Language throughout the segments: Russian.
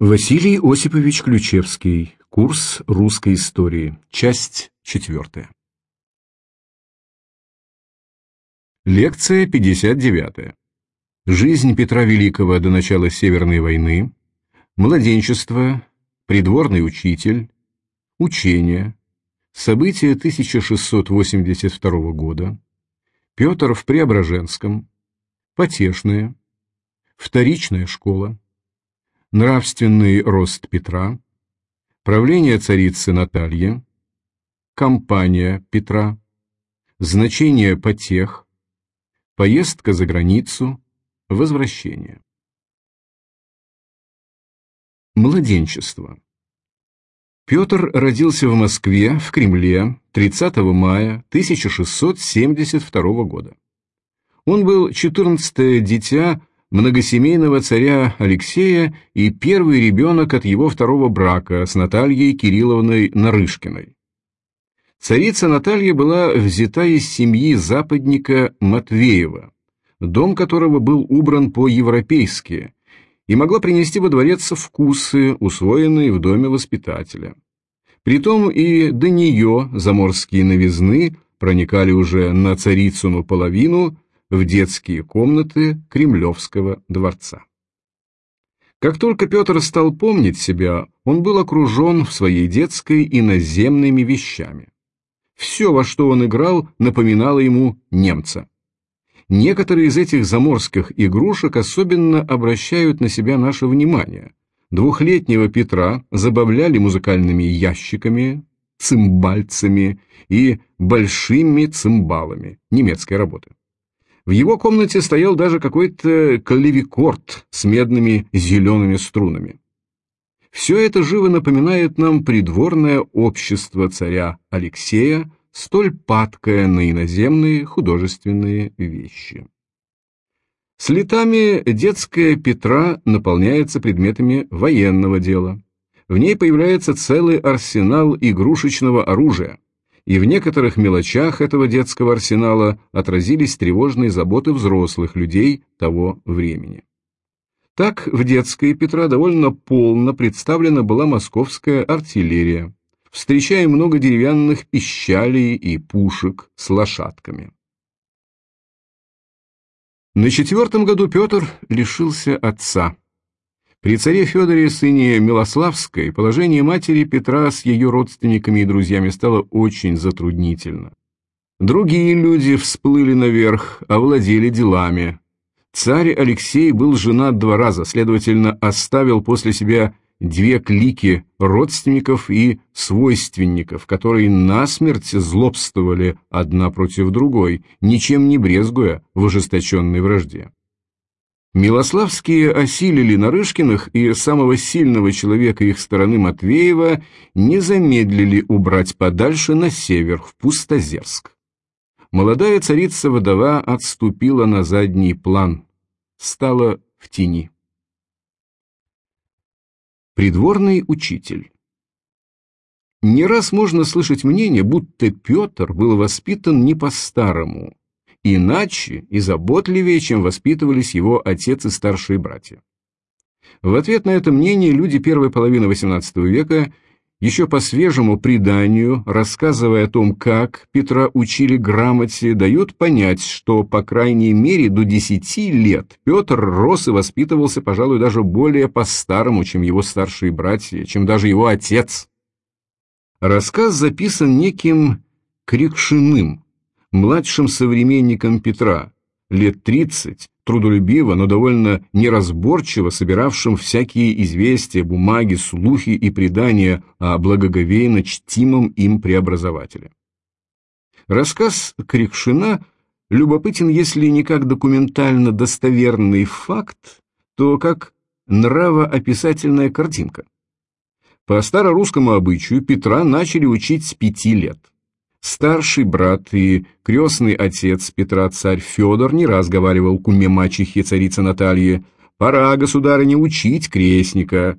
Василий Осипович Ключевский. Курс русской истории. Часть четвертая. Лекция 59. Жизнь Петра Великого до начала Северной войны. Младенчество. Придворный учитель. Учение. События 1682 года. Петр в Преображенском. Потешное. Вторичная школа нравственный рост Петра, правление царицы Натальи, кампания Петра, значение потех, поездка за границу, возвращение. Младенчество. Петр родился в Москве, в Кремле, 30 мая 1672 года. Он был 14 дитя многосемейного царя Алексея и первый ребенок от его второго брака с Натальей Кирилловной Нарышкиной. Царица Наталья была взята из семьи западника Матвеева, дом которого был убран по-европейски, и могла принести во дворец вкусы, усвоенные в доме воспитателя. Притом и до нее заморские новизны проникали уже на царицыну половину – в детские комнаты Кремлевского дворца. Как только Петр стал помнить себя, он был окружен в своей детской иноземными вещами. Все, во что он играл, напоминало ему немца. Некоторые из этих заморских игрушек особенно обращают на себя наше внимание. Двухлетнего Петра забавляли музыкальными ящиками, цимбальцами и большими цимбалами немецкой работы. В его комнате стоял даже какой-то клавикорд с медными зелеными струнами. Все это живо напоминает нам придворное общество царя Алексея, столь падкое на иноземные художественные вещи. С летами детская Петра наполняется предметами военного дела. В ней появляется целый арсенал игрушечного оружия, и в некоторых мелочах этого детского арсенала отразились тревожные заботы взрослых людей того времени. Так в детской Петра довольно полно представлена была московская артиллерия. Встречаем много деревянных пищалей и пушек с лошадками. На четвертом году Петр лишился отца. При царе Федоре, сыне Милославской, положение матери Петра с ее родственниками и друзьями стало очень затруднительно. Другие люди всплыли наверх, овладели делами. Царь Алексей был женат два раза, следовательно, оставил после себя две клики родственников и свойственников, которые насмерть злобствовали одна против другой, ничем не брезгуя в ожесточенной вражде. Милославские осилили Нарышкиных и самого сильного человека их стороны Матвеева не замедлили убрать подальше на север, в Пустозерск. Молодая царица-водова отступила на задний план, стала в тени. Придворный учитель Не раз можно слышать мнение, будто Петр был воспитан не по-старому, иначе и заботливее, чем воспитывались его отец и старшие братья. В ответ на это мнение люди первой половины XVIII века еще по свежему преданию, рассказывая о том, как Петра учили грамоте, дают понять, что, по крайней мере, до десяти лет Петр рос и воспитывался, пожалуй, даже более по-старому, чем его старшие братья, чем даже его отец. Рассказ записан неким Крикшиным, младшим современником Петра, лет 30, трудолюбиво, но довольно неразборчиво собиравшим всякие известия, бумаги, слухи и предания о благоговейно чтимом им преобразователе. Рассказ Крикшина любопытен, если не как документально достоверный факт, то как нравоописательная картинка. По старорусскому обычаю Петра начали учить с пяти лет. Старший брат и крестный отец Петра царь Федор не раз говаривал куме мачехе царицы Натальи «Пора, государыне, учить крестника».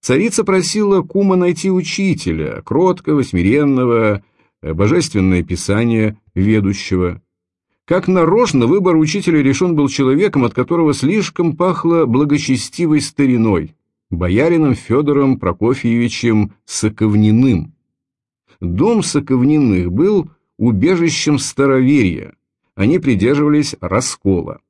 Царица просила кума найти учителя, кроткого, смиренного, э, божественное писание ведущего. Как нарочно выбор учителя решен был человеком, от которого слишком пахло благочестивой стариной. боярином Федором Прокофьевичем Соковниным. Дом Соковниных был убежищем староверия, они придерживались раскола.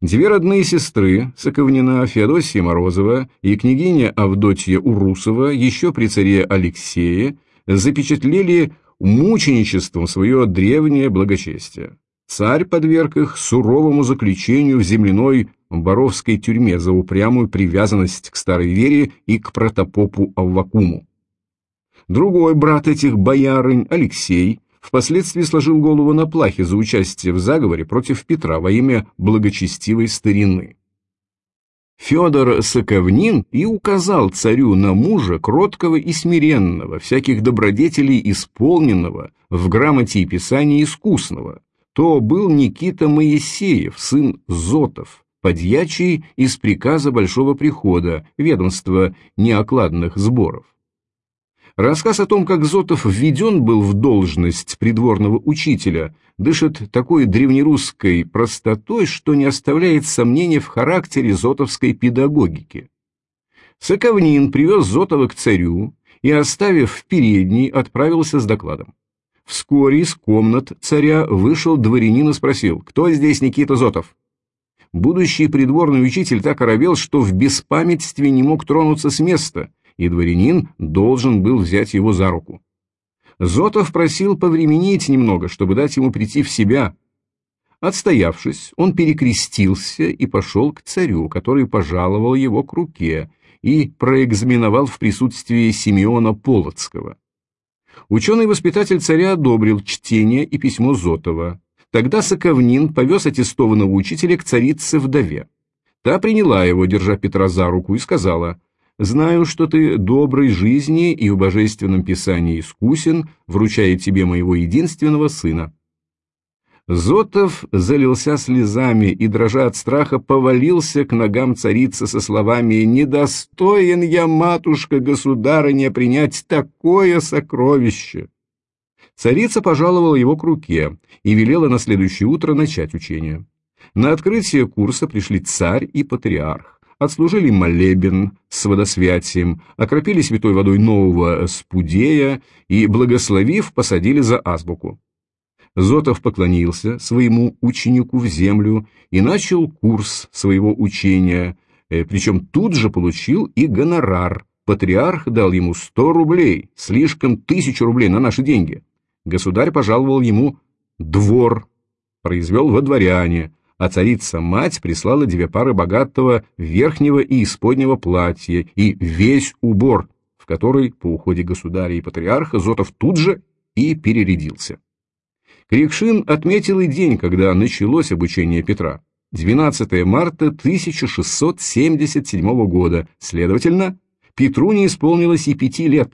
Две родные сестры, Соковнина Феодосия Морозова и княгиня Авдотья Урусова, еще при царе Алексее, запечатлели мученичеством свое древнее благочестие. Царь подверг их суровому заключению в земляной Боровской тюрьме за упрямую привязанность к старой вере и к протопопу Аввакуму. Другой брат этих боярынь, Алексей, впоследствии сложил голову на плахе за участие в заговоре против Петра во имя благочестивой старины. Федор Соковнин и указал царю на мужа кроткого и смиренного, всяких добродетелей исполненного, в грамоте и писании искусного. То был Никита Моисеев, сын Зотов, подьячий из приказа Большого Прихода, ведомства неокладных сборов. Рассказ о том, как Зотов введен был в должность придворного учителя, дышит такой древнерусской простотой, что не оставляет сомнения в характере зотовской педагогики. Соковнин привез Зотова к царю и, оставив в передней, отправился с докладом. Вскоре из комнат царя вышел дворянин и спросил, кто здесь Никита Зотов? Будущий придворный учитель так оробел, что в беспамятстве не мог тронуться с места – и дворянин должен был взять его за руку. Зотов просил повременить немного, чтобы дать ему прийти в себя. Отстоявшись, он перекрестился и пошел к царю, который пожаловал его к руке и проэкзаменовал в присутствии Симеона Полоцкого. Ученый-воспитатель царя одобрил чтение и письмо Зотова. Тогда Соковнин повез аттестованного учителя к царице-вдове. Та приняла его, держа Петра за руку, и сказала, Знаю, что ты доброй жизни и в божественном писании искусен, вручая тебе моего единственного сына». Зотов залился слезами и, дрожа от страха, повалился к ногам царицы со словами «Недостоин я, матушка государыня, принять такое сокровище!» Царица пожаловала его к руке и велела на следующее утро начать учение. На открытие курса пришли царь и патриарх отслужили молебен с водосвятием, окропили святой водой нового спудея и, благословив, посадили за азбуку. Зотов поклонился своему ученику в землю и начал курс своего учения, э, причем тут же получил и гонорар. Патриарх дал ему сто рублей, слишком тысячу рублей на наши деньги. Государь пожаловал ему двор, произвел во дворяне, а царица-мать прислала две пары богатого верхнего и исподнего платья и весь убор, в который по уходе государя и патриарха Зотов тут же и перерядился. Крикшин отметил и день, когда началось обучение Петра. 12 марта 1677 года, следовательно, Петру не исполнилось и пяти лет.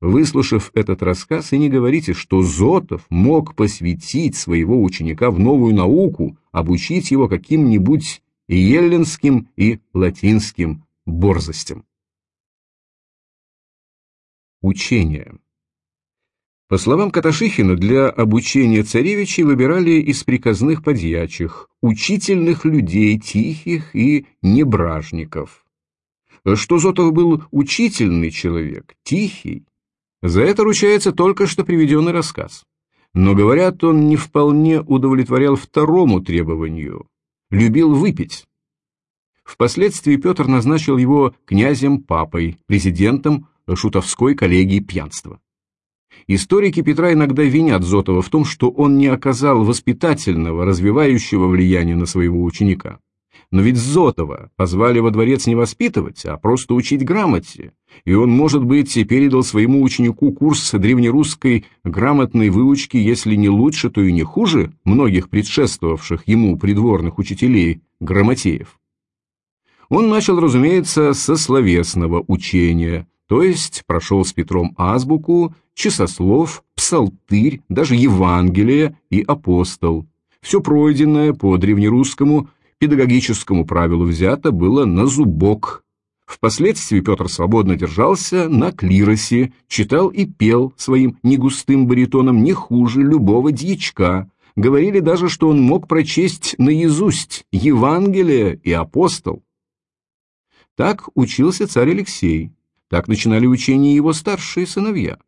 Выслушав этот рассказ, и не говорите, что Зотов мог посвятить своего ученика в новую науку, обучить его каким-нибудь еллинским и латинским борзостям. Учение По словам Каташихина, для обучения царевичей выбирали из приказных подьячих, учительных людей, тихих и небражников. Что Зотов был учительный человек, тихий, за это ручается только что приведенный рассказ. Но, говорят, он не вполне удовлетворял второму требованию – любил выпить. Впоследствии Петр назначил его князем-папой, президентом шутовской коллегии пьянства. Историки Петра иногда винят Зотова в том, что он не оказал воспитательного, развивающего влияния на своего ученика. Но ведь Зотова позвали во дворец не воспитывать, а просто учить грамоте, и он, может быть, передал своему ученику курс древнерусской грамотной выучки, если не лучше, то и не хуже многих предшествовавших ему придворных учителей, грамотеев. Он начал, разумеется, со словесного учения, то есть прошел с Петром азбуку, часослов, псалтырь, даже Евангелие и апостол. Все пройденное по древнерусскому педагогическому правилу взято было на зубок. Впоследствии Петр свободно держался на клиросе, читал и пел своим негустым баритоном не хуже любого дьячка. Говорили даже, что он мог прочесть наизусть Евангелие и апостол. Так учился царь Алексей, так начинали учение его старшие сыновья.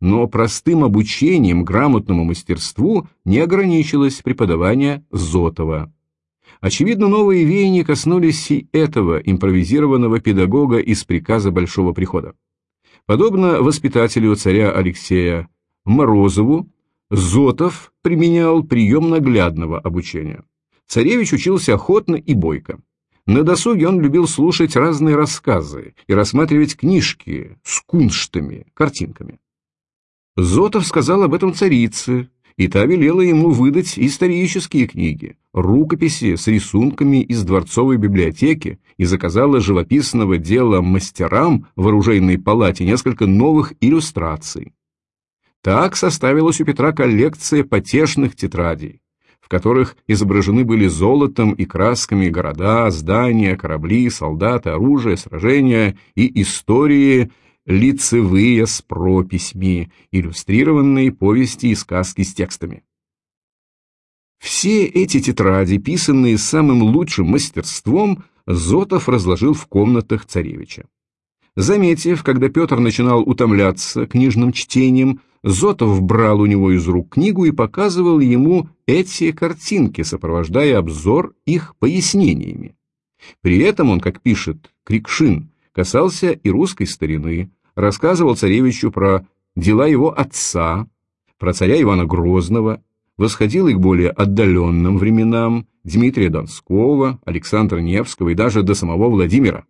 Но простым обучением грамотному мастерству не ограничилось преподавание Зотова. Очевидно, новые веяния коснулись и этого импровизированного педагога из приказа Большого Прихода. Подобно воспитателю царя Алексея Морозову, Зотов применял прием наглядного обучения. Царевич учился охотно и бойко. На досуге он любил слушать разные рассказы и рассматривать книжки с кунштами, картинками. Зотов сказал об этом царице, и та велела ему выдать исторические книги, рукописи с рисунками из дворцовой библиотеки и заказала живописного дела мастерам в оружейной палате несколько новых иллюстраций. Так составилась у Петра коллекция потешных тетрадей, в которых изображены были золотом и красками города, здания, корабли, солдаты, оружие, сражения и истории лицевые с прописьми, иллюстрированные повести и сказки с текстами. Все эти тетради, писанные самым лучшим мастерством, Зотов разложил в комнатах царевича. Заметив, когда Петр начинал утомляться книжным чтением, Зотов брал у него из рук книгу и показывал ему эти картинки, сопровождая обзор их пояснениями. При этом он, как пишет Крикшин, касался и русской старины, рассказывал царевичу про дела его отца, про царя Ивана Грозного, восходил и к более отдаленным временам Дмитрия Донского, Александра Невского и даже до самого Владимира.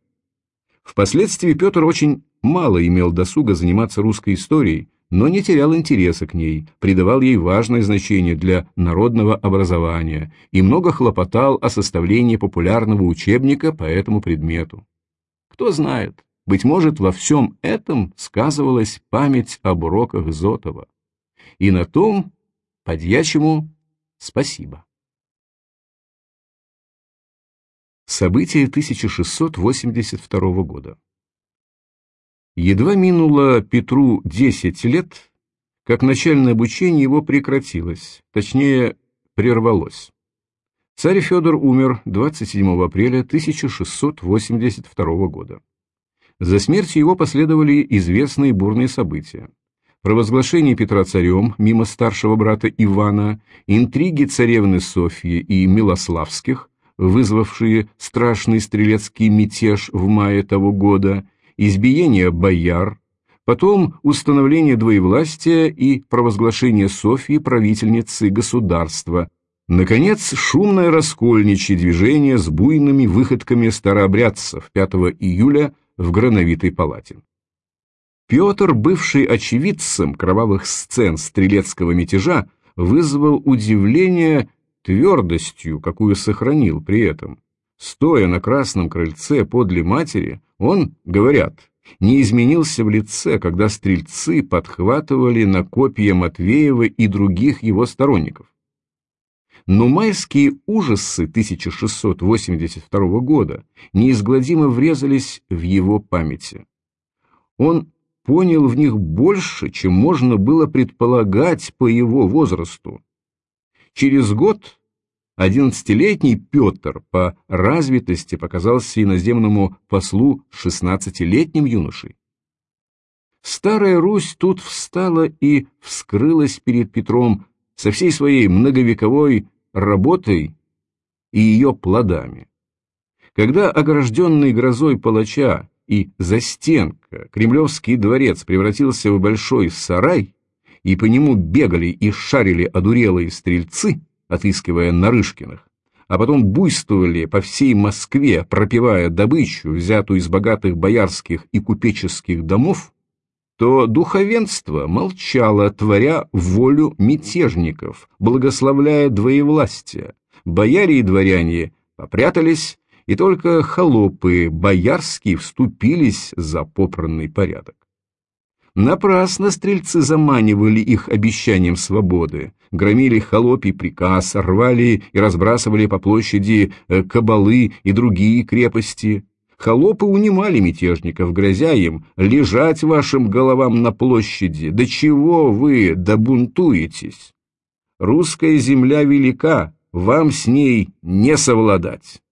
Впоследствии Петр очень мало имел досуга заниматься русской историей, но не терял интереса к ней, придавал ей важное значение для народного образования и много хлопотал о составлении популярного учебника по этому предмету. Кто знает, быть может, во всем этом сказывалась память об уроках Зотова. И на том подьячему спасибо. События 1682 года. Едва минуло Петру 10 лет, как начальное обучение его прекратилось, точнее, прервалось. Царь Федор умер 27 апреля 1682 года. За смертью его последовали известные бурные события. Провозглашение Петра царем мимо старшего брата Ивана, интриги царевны Софьи и Милославских, вызвавшие страшный стрелецкий мятеж в мае того года – избиение бояр, потом установление двоевластия и провозглашение Софьи правительницей государства, наконец, шумное раскольничье движение с буйными выходками старообрядцев 5 июля в Грановитой палате. Петр, бывший очевидцем кровавых сцен стрелецкого мятежа, вызвал удивление твердостью, какую сохранил при этом. Стоя на красном крыльце подле матери, он, говорят, не изменился в лице, когда стрельцы подхватывали на копья Матвеева и других его сторонников. Но майские ужасы 1682 года неизгладимо врезались в его памяти. Он понял в них больше, чем можно было предполагать по его возрасту. Через год Одиннадцатилетний Петр по развитости показался иноземному послу шестнадцатилетним юношей. Старая Русь тут встала и вскрылась перед Петром со всей своей многовековой работой и ее плодами. Когда огражденный грозой палача и застенка Кремлевский дворец превратился в большой сарай, и по нему бегали и шарили одурелые стрельцы, отыскивая Нарышкиных, а потом буйствовали по всей Москве, пропивая добычу, взятую из богатых боярских и купеческих домов, то духовенство молчало, творя волю мятежников, благословляя двоевластие. Бояре и дворяне попрятались, и только холопы боярские вступились за попранный порядок. Напрасно стрельцы заманивали их обещанием свободы, громили холопий приказ, рвали и разбрасывали по площади э, кабалы и другие крепости. Холопы унимали мятежников, грозя им лежать вашим головам на площади. До чего вы добунтуетесь? Русская земля велика, вам с ней не совладать.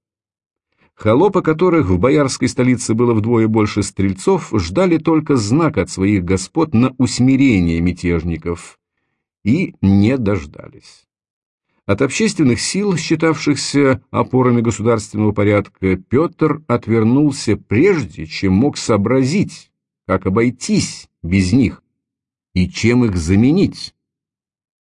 Холопы, которых в боярской столице было вдвое больше стрельцов, ждали только знак от своих господ на усмирение мятежников и не дождались. От общественных сил, считавшихся опорами государственного порядка, Петр отвернулся прежде, чем мог сообразить, как обойтись без них и чем их заменить.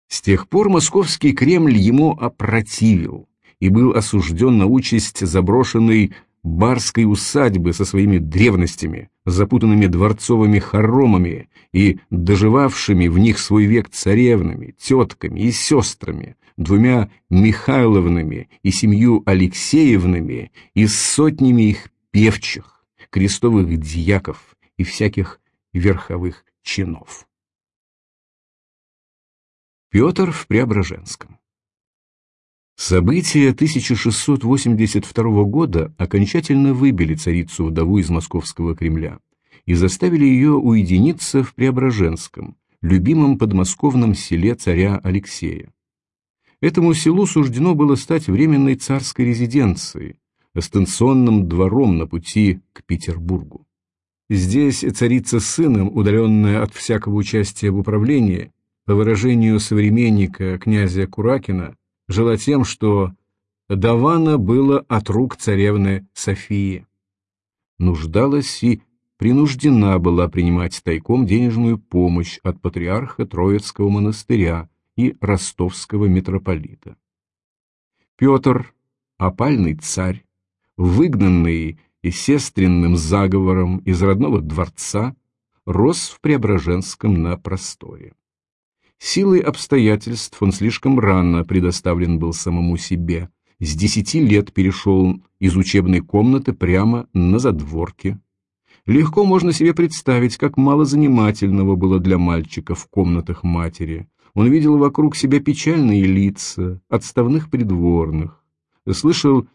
С тех пор московский Кремль ему опротивил и был осужден на участь заброшенной барской усадьбы со своими древностями, запутанными дворцовыми хоромами и доживавшими в них свой век царевнами, тетками и сестрами, двумя Михайловнами и семью Алексеевнами и сотнями их певчих, крестовых дьяков и всяких верховых чинов. Петр в Преображенском События 1682 года окончательно выбили царицу-вдову из московского Кремля и заставили ее уединиться в Преображенском, любимом подмосковном селе царя Алексея. Этому селу суждено было стать временной царской резиденцией, станционным двором на пути к Петербургу. Здесь царица с сыном, удаленная от всякого участия в управлении, по выражению современника князя Куракина, жила тем, что давано было от рук царевны Софии. Нуждалась и принуждена была принимать тайком денежную помощь от патриарха Троицкого монастыря и ростовского митрополита. Петр, опальный царь, выгнанный и сестренным заговором из родного дворца, рос в Преображенском на просторе. Силой обстоятельств он слишком рано предоставлен был самому себе. С десяти лет перешел из учебной комнаты прямо на задворки. Легко можно себе представить, как мало занимательного было для мальчика в комнатах матери. Он видел вокруг себя печальные лица, отставных придворных. Слышал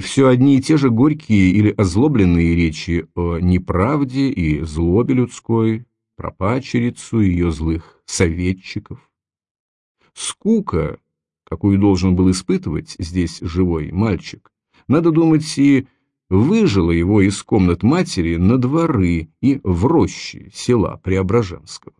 все одни и те же горькие или озлобленные речи о неправде и злобе людской, про пачерицу ее злых советчиков. Скука, какую должен был испытывать здесь живой мальчик, надо думать, и выжила его из комнат матери на дворы и в рощи села Преображенского.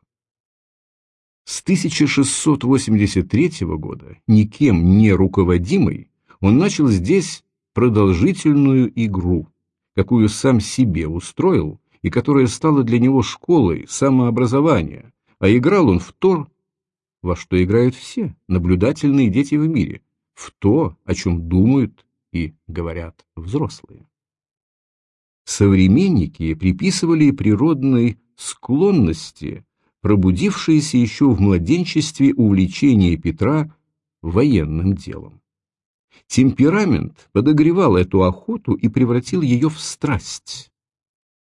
С 1683 года, никем не руководимый, он начал здесь продолжительную игру, какую сам себе устроил и которая стала для него школой самообразования, а играл он в то, во что играют все наблюдательные дети в мире, в то, о чем думают и говорят взрослые. Современники приписывали природной склонности, пробудившиеся еще в младенчестве увлечение Петра военным делом. Темперамент подогревал эту охоту и превратил ее в страсть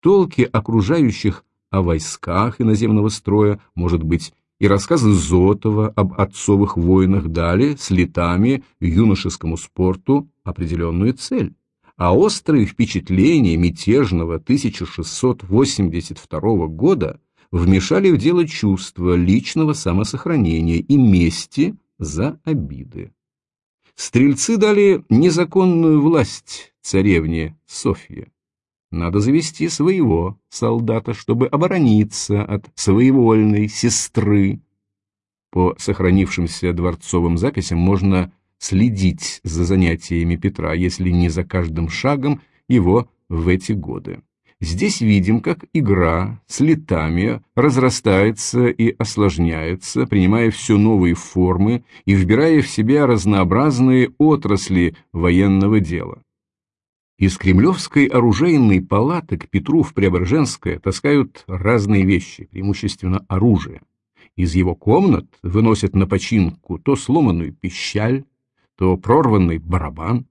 толки окружающих о войсках иноземного строя, может быть, и рассказы Зотова об отцовых войнах дали с летами юношескому спорту определенную цель, а острые впечатления мятежного 1682 года вмешали в дело чувства личного самосохранения и мести за обиды. Стрельцы дали незаконную власть царевне Софье. Надо завести своего солдата, чтобы оборониться от своевольной сестры. По сохранившимся дворцовым записям можно следить за занятиями Петра, если не за каждым шагом его в эти годы. Здесь видим, как игра с летами разрастается и осложняется, принимая все новые формы и вбирая в себя разнообразные отрасли военного дела. Из Кремлевской оружейной палаты к Петру в Преображенское таскают разные вещи, преимущественно оружие. Из его комнат выносят на починку то сломанную пищаль, то прорванный барабан.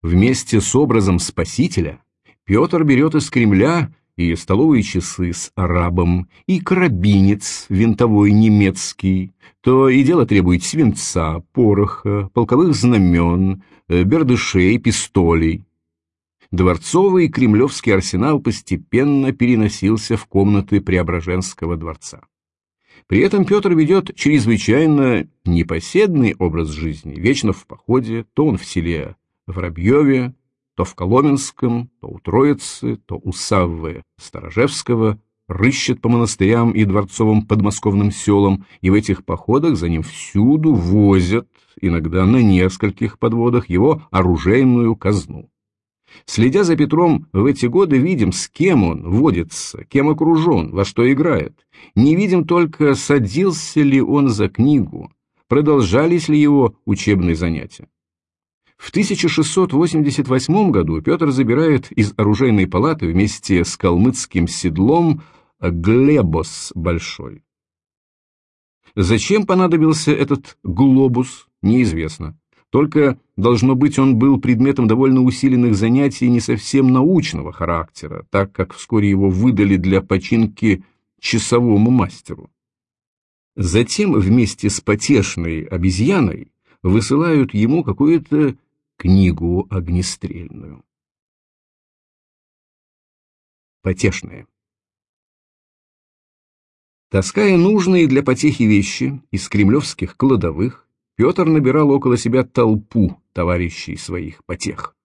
Вместе с образом Спасителя Петр берет из Кремля и столовые часы с арабом, и карабинец винтовой немецкий, то и дело требует свинца, пороха, полковых знамен, э, бердышей, пистолей. Дворцовый кремлевский арсенал постепенно переносился в комнаты Преображенского дворца. При этом Петр ведет чрезвычайно непоседный образ жизни, вечно в походе, то он в селе Воробьеве, то в Коломенском, то у Троицы, то у Саввы Сторожевского, рыщет по монастырям и дворцовым подмосковным селам, и в этих походах за ним всюду возят, иногда на нескольких подводах, его оружейную казну. Следя за Петром в эти годы, видим, с кем он водится, кем окружен, во что играет. Не видим только, садился ли он за книгу, продолжались ли его учебные занятия. В 1688 году Петр забирает из оружейной палаты вместе с калмыцким седлом глебос большой. Зачем понадобился этот глобус, неизвестно. Только, должно быть, он был предметом довольно усиленных занятий не совсем научного характера, так как вскоре его выдали для починки часовому мастеру. Затем вместе с потешной обезьяной высылают ему какую-то книгу огнестрельную. Потешная. Таская нужные для потехи вещи из кремлевских кладовых, Петр набирал около себя толпу товарищей своих потех.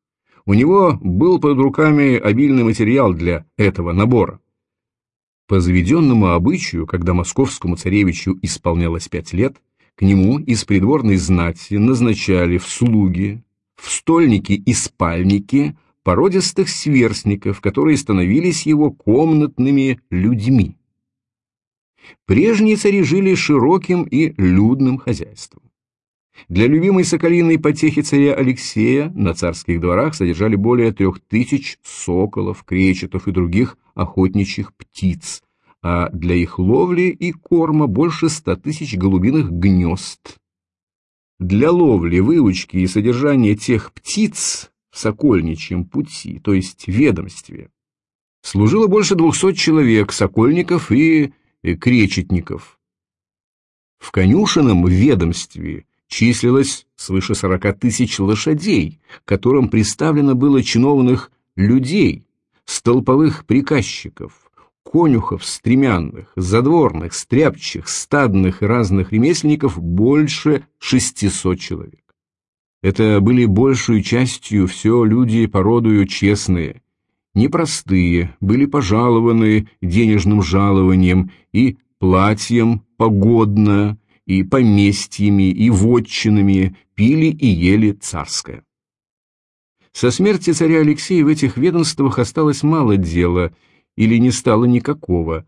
У него был под руками обильный материал для этого набора. По заведенному обычаю, когда московскому царевичу исполнялось пять лет, к нему из придворной знати назначали в слуги, в стольники и спальники породистых сверстников, которые становились его комнатными людьми. Прежние цари жили широким и людным хозяйством. Для любимой соколиной потехи царя Алексея на царских дворах содержали более трех тысяч соколов, кречетов и других охотничьих птиц, а для их ловли и корма больше ста тысяч голубиных гнезд. Для ловли, выучки и содержания тех птиц в сокольничьем пути, то есть ведомстве, служило больше двухсот человек, сокольников и кречетников. В конюшенном ведомстве числилось свыше сорока тысяч лошадей, которым представлено было чиновных людей, столповых приказчиков, конюхов стремянных, задворных, стряпчих, стадных и разных ремесленников больше шестисот человек. Это были большую частью все люди породою честные, непростые, были пожалованы денежным жалованием и платьем погодно, и поместьями, и вотчинами, пили и ели царское. Со смерти царя Алексея в этих ведомствах осталось мало дела, или не стало никакого.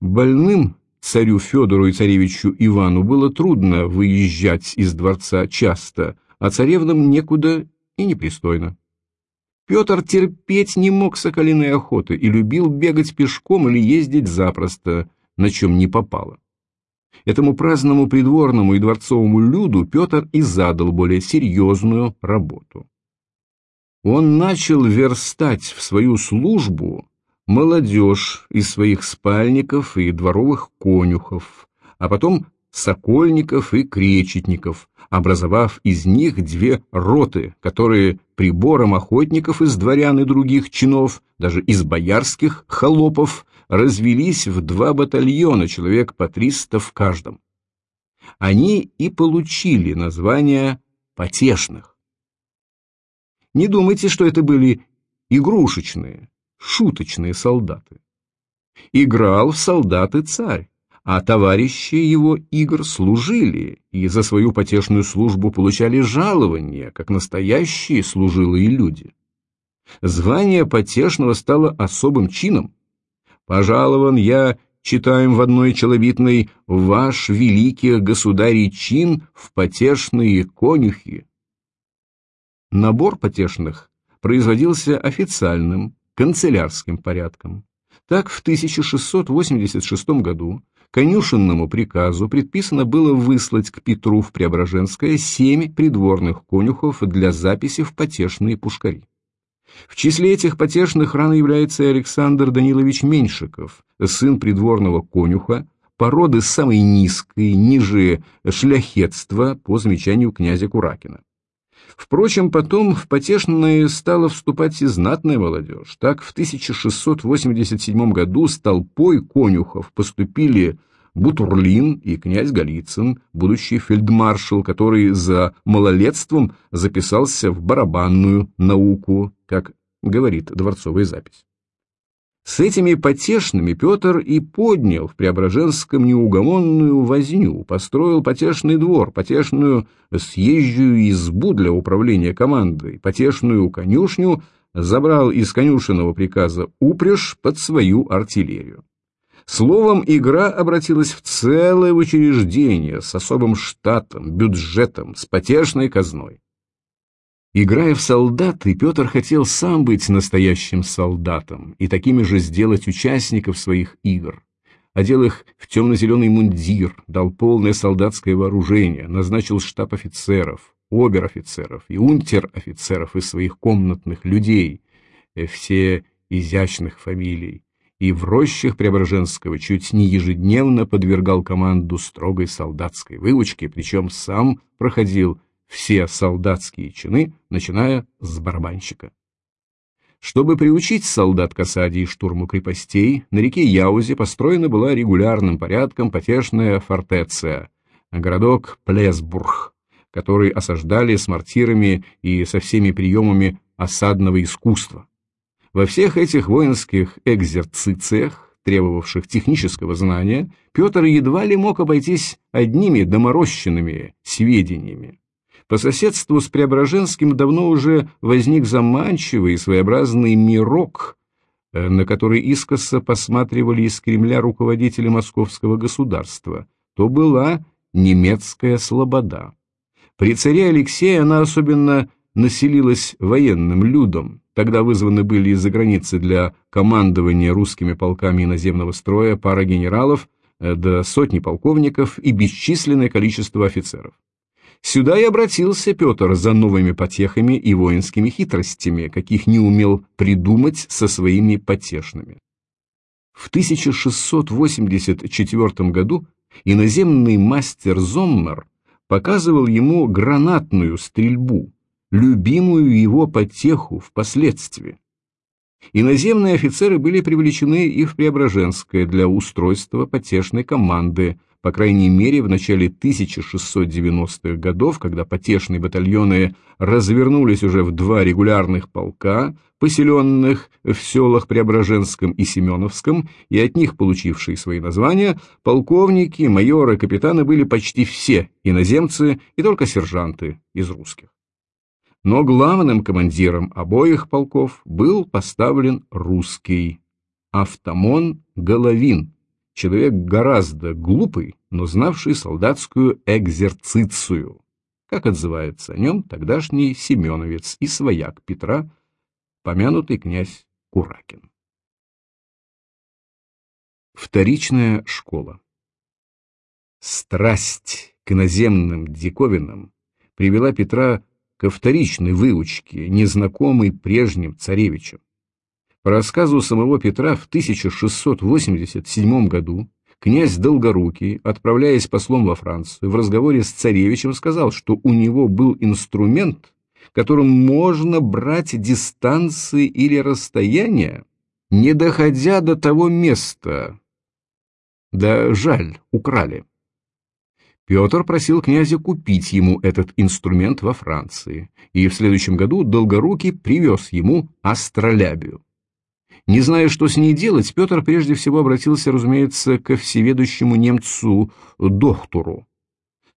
Больным царю Федору и царевичу Ивану было трудно выезжать из дворца часто, а царевнам некуда и непристойно. Петр терпеть не мог соколиной охоты и любил бегать пешком или ездить запросто, на чем не попало. Этому праздному придворному и дворцовому люду Петр и задал более серьезную работу. Он начал верстать в свою службу молодежь из своих спальников и дворовых конюхов, а потом сокольников и кречетников, образовав из них две роты, которые прибором охотников из дворян и других чинов, даже из боярских холопов, развелись в два батальона, человек по триста в каждом. Они и получили название «потешных». Не думайте, что это были игрушечные, шуточные солдаты. Играл в солдаты царь, а товарищи его игр служили и за свою потешную службу получали жалования, как настоящие служилые люди. Звание потешного стало особым чином. «Пожалован я, читаем в одной челобитной, ваш великий государий чин в потешные конюхи». Набор потешных производился официальным, канцелярским порядком. Так в 1686 году конюшенному приказу предписано было выслать к Петру в Преображенское семь придворных конюхов для записи в потешные пушкари. В числе этих потешных рано является Александр Данилович Меньшиков, сын придворного конюха, породы самой низкой, ниже шляхетства, по замечанию князя Куракина. Впрочем, потом в потешные стала вступать и знатная молодежь. Так в 1687 году с толпой конюхов поступили Бутурлин и князь Голицын, будущий фельдмаршал, который за малолетством записался в барабанную науку, как говорит дворцовая запись. С этими потешными Петр и поднял в Преображенском неугомонную возню, построил потешный двор, потешную съезжую избу для управления командой, потешную конюшню, забрал из конюшенного приказа упряжь под свою артиллерию. Словом, игра обратилась в целое учреждение с особым штатом, бюджетом, с потешной казной. Играя в солдаты, Петр хотел сам быть настоящим солдатом и такими же сделать участников своих игр. Одел их в темно-зеленый мундир, дал полное солдатское вооружение, назначил штаб офицеров, обер-офицеров и унтер-офицеров из своих комнатных людей, э, все изящных фамилий, и в рощах Преображенского чуть не ежедневно подвергал команду строгой солдатской выучке, причем сам проходил все солдатские чины, начиная с барабанщика. Чтобы приучить солдат к осаде и штурму крепостей, на реке Яузе построена была регулярным порядком потешная фортеция, городок Плесбург, который осаждали с мортирами и со всеми приемами осадного искусства. Во всех этих воинских экзерцициях, требовавших технического знания, Петр едва ли мог обойтись одними доморощенными сведениями. По соседству с Преображенским давно уже возник заманчивый и своеобразный мирок, э, на который искоса посматривали из Кремля руководители московского государства. То была немецкая слобода. При царе Алексее она особенно населилась военным людом. Тогда вызваны были из-за границы для командования русскими полками иноземного строя пара генералов, э, до сотни полковников и бесчисленное количество офицеров. Сюда и обратился Петр за новыми потехами и воинскими хитростями, каких не умел придумать со своими потешными. В 1684 году иноземный мастер Зоммер показывал ему гранатную стрельбу, любимую его потеху впоследствии. Иноземные офицеры были привлечены и в Преображенское для устройства потешной команды, по крайней мере в начале 1690-х годов, когда потешные батальоны развернулись уже в два регулярных полка, поселенных в селах Преображенском и Семеновском, и от них получившие свои названия, полковники, майоры, капитаны были почти все иноземцы и только сержанты из русских. Но главным командиром обоих полков был поставлен русский Автомон Головин, человек гораздо глупый, но знавший солдатскую экзерцицию, как отзывается о нем тогдашний Семеновец и свояк Петра, помянутый князь Куракин. Вторичная школа Страсть к иноземным диковинам привела Петра ко вторичной выучке, незнакомой прежним царевичам. По рассказу самого Петра в 1687 году князь Долгорукий, отправляясь послом во Францию, в разговоре с царевичем сказал, что у него был инструмент, которым можно брать дистанции или расстояния, не доходя до того места. Да жаль, украли. Петр просил князя купить ему этот инструмент во Франции, и в следующем году Долгорукий привез ему астролябию. Не зная, что с ней делать, Петр прежде всего обратился, разумеется, ко всеведущему немцу доктору.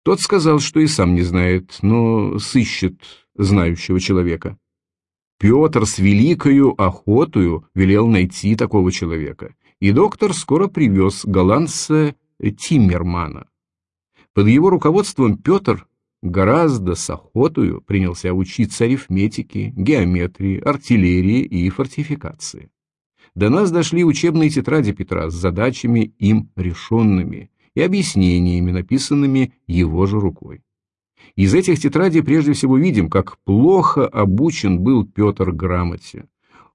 Тот сказал, что и сам не знает, но сыщет знающего человека. Петр с великою охотою велел найти такого человека, и доктор скоро привез голландца Тиммермана. Под его руководством Петр гораздо с охотою принялся учиться арифметике, геометрии, артиллерии и фортификации до нас дошли учебные тетради Петра с задачами им решенными и объяснениями, написанными его же рукой. Из этих тетрадей прежде всего видим, как плохо обучен был Петр грамоте.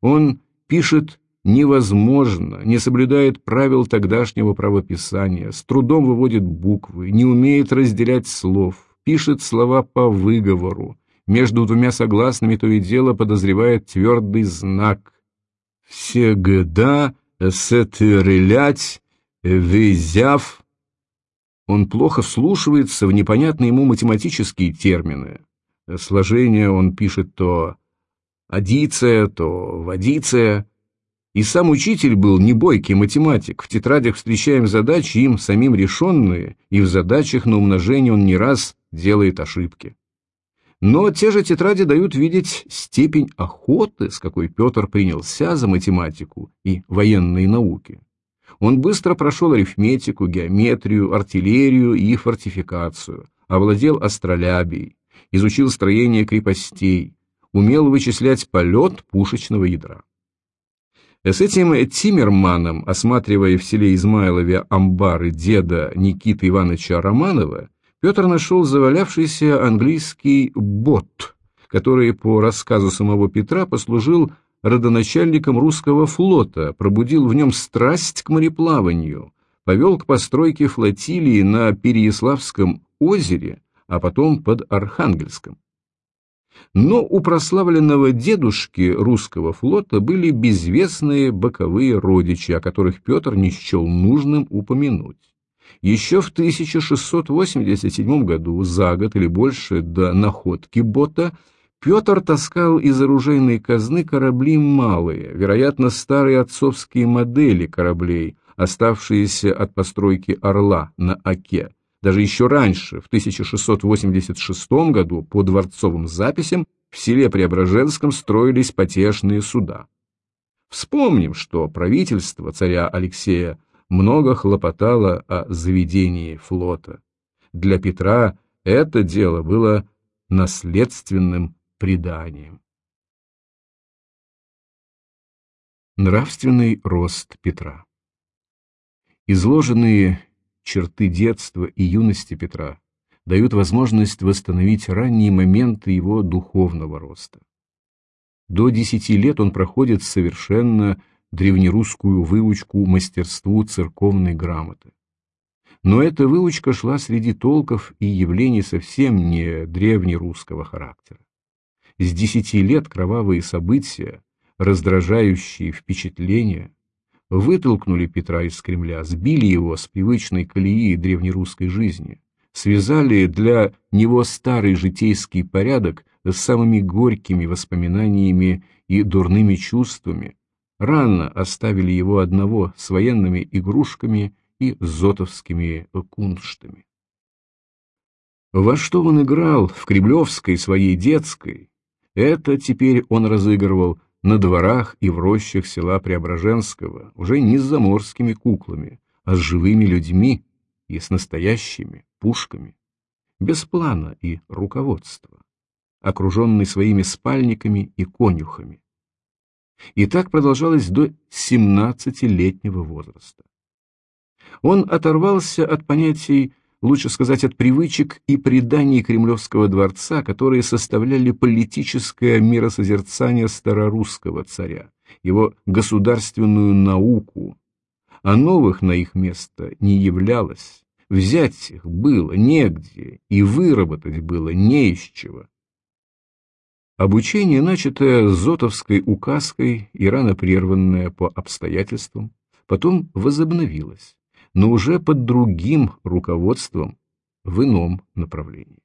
Он пишет невозможно, не соблюдает правил тогдашнего правописания, с трудом выводит буквы, не умеет разделять слов, пишет слова по выговору, между двумя согласными то и дело подозревает твердый знак – всегда стрелять взяв Он плохо вслушивается в непонятные ему математические термины. Сложение он пишет то адиция, то водиция. И сам учитель был не бойкий математик. В тетрадях встречаем задачи, им самим решенные, и в задачах на умножение он не раз делает ошибки. Но те же тетради дают видеть степень охоты, с какой Петр принялся за математику и военные науки. Он быстро прошел арифметику, геометрию, артиллерию и фортификацию, овладел астролябией, изучил строение крепостей, умел вычислять полет пушечного ядра. С этим Тиммерманом, осматривая в селе Измайлове амбары деда Никиты Ивановича Романова, Петр нашел завалявшийся английский бот, который, по рассказу самого Петра, послужил родоначальником русского флота, пробудил в нем страсть к мореплаванию, повел к постройке флотилии на Переяславском озере, а потом под Архангельском. Но у прославленного дедушки русского флота были безвестные боковые родичи, о которых Петр не счел нужным упомянуть. Еще в 1687 году, за год или больше до находки бота, Петр таскал из оружейной казны корабли малые, вероятно, старые отцовские модели кораблей, оставшиеся от постройки «Орла» на Оке. Даже еще раньше, в 1686 году, по дворцовым записям, в селе Преображенском строились потешные суда. Вспомним, что правительство царя Алексея много хлопотало о заведении флота. Для Петра это дело было наследственным преданием. Нравственный рост Петра Изложенные черты детства и юности Петра дают возможность восстановить ранние моменты его духовного роста. До десяти лет он проходит совершенно древнерусскую выучку мастерству церковной грамоты. Но эта выучка шла среди толков и явлений совсем не древнерусского характера. С десяти лет кровавые события, раздражающие впечатления, вытолкнули Петра из Кремля, сбили его с привычной колеи древнерусской жизни, связали для него старый житейский порядок с самыми горькими воспоминаниями и дурными чувствами, рано оставили его одного с военными игрушками и зотовскими кунштами. Во что он играл в кремлевской своей детской, это теперь он разыгрывал на дворах и в рощах села Преображенского, уже не с заморскими куклами, а с живыми людьми и с настоящими пушками, без плана и руководства, окруженный своими спальниками и конюхами, и так продолжалось до 17-летнего возраста. Он оторвался от понятий, лучше сказать, от привычек и преданий Кремлевского дворца, которые составляли политическое миросозерцание старорусского царя, его государственную науку, а новых на их место не являлось, взять их было негде и выработать было не из чего. Обучение, начатое Зотовской указкой и рано прерванное по обстоятельствам, потом возобновилось, но уже под другим руководством в ином направлении.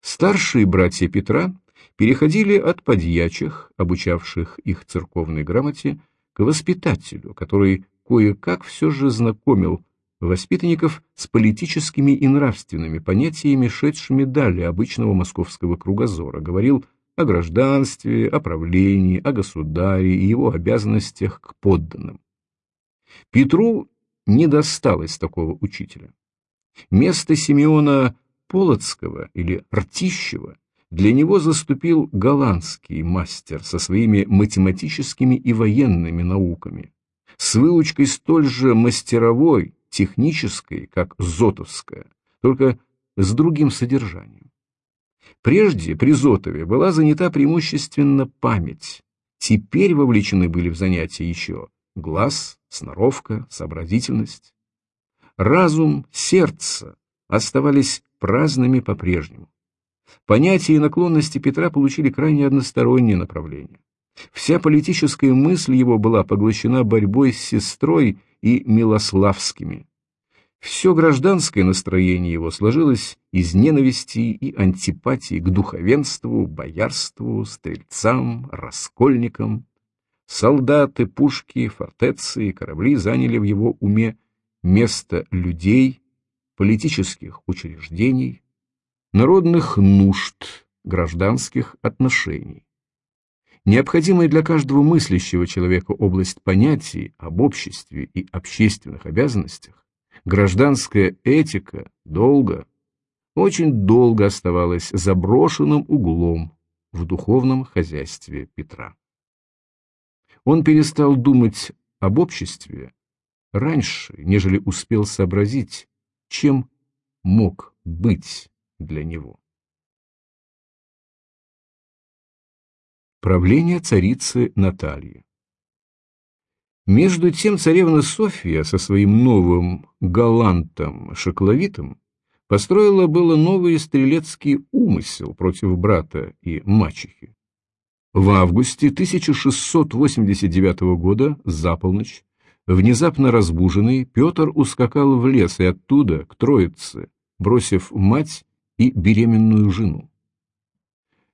Старшие братья Петра переходили от подьячих, обучавших их церковной грамоте, к воспитателю, который кое-как все же знакомил воспитанников с политическими и нравственными понятиями, шедшими далее обычного московского кругозора, говорил о гражданстве, о правлении, о государе и его обязанностях к подданным. Петру не досталось такого учителя. Место Симеона Полоцкого или Ртищева для него заступил голландский мастер со своими математическими и военными науками, с выучкой столь же мастеровой, технической, как Зотовская, только с другим содержанием. Прежде при Зотове была занята преимущественно память, теперь вовлечены были в занятия еще глаз, сноровка, сообразительность. Разум, сердце оставались праздными по-прежнему. Понятия и наклонности Петра получили крайне одностороннее направление. Вся политическая мысль его была поглощена борьбой с сестрой и Милославскими. Все гражданское настроение его сложилось из ненависти и антипатии к духовенству, боярству, стрельцам, раскольникам. Солдаты, пушки, фортеции и корабли заняли в его уме место людей, политических учреждений, народных нужд, гражданских отношений. Необходимая для каждого мыслящего человека область понятий об обществе и общественных обязанностях гражданская этика долго, очень долго оставалась заброшенным углом в духовном хозяйстве Петра. Он перестал думать об обществе раньше, нежели успел сообразить, чем мог быть для него. Правление царицы Натальи между тем царевна Софья со своим новым галантом Шокловитом построила было новый стрелецкий умысел против брата и мачехи. В августе 1689 года, за полночь, внезапно разбуженный, Петр ускакал в лес и оттуда, к Троице, бросив мать и беременную жену.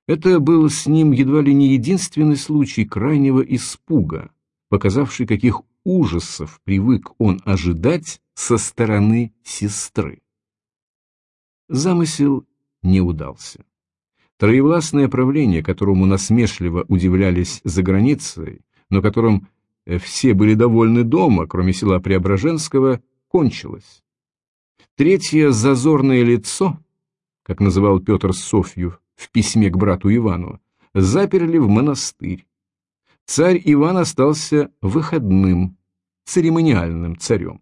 Это был с ним едва ли не единственный случай крайнего испуга, показавший, каких ужасов привык он ожидать со стороны сестры. Замысел не удался. Троевластное правление, которому насмешливо удивлялись за границей, но которым э, все были довольны дома, кроме села Преображенского, кончилось. Третье зазорное лицо, как называл Петр Софью в письме к брату Ивану, заперли в монастырь, царь Иван остался выходным, церемониальным царем.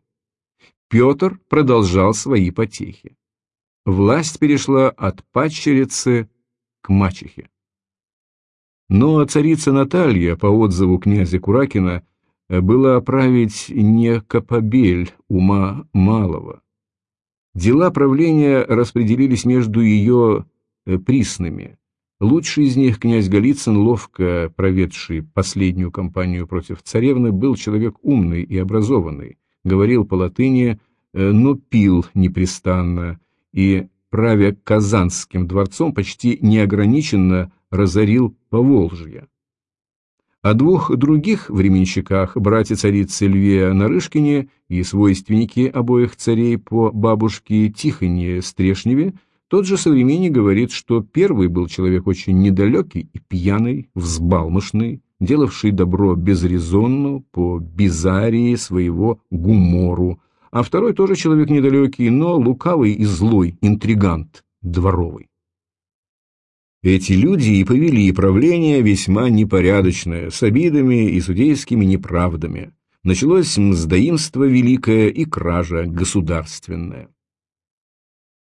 Петр продолжал свои потехи. Власть перешла от падчерицы к мачехе. Но царица Наталья, по отзыву князя Куракина, была править не капобель ума малого. Дела правления распределились между ее присными, Лучший из них, князь Голицын, ловко проведший последнюю кампанию против царевны, был человек умный и образованный, говорил по латыни, э, но пил непрестанно и, правя Казанским дворцом, почти неограниченно разорил Поволжье. О двух других временщиках, братья-царицы Льве Нарышкине и свойственники обоих царей по бабушке Тихоне Стрешневе, тот же современник говорит, что первый был человек очень недалекий и пьяный, взбалмошный, делавший добро безрезонно, по бизарии своего гумору, а второй тоже человек недалекий, но лукавый и злой, интригант, дворовый. Эти люди и повели правление весьма непорядочное, с обидами и судейскими неправдами. Началось мздоимство великое и кража государственная.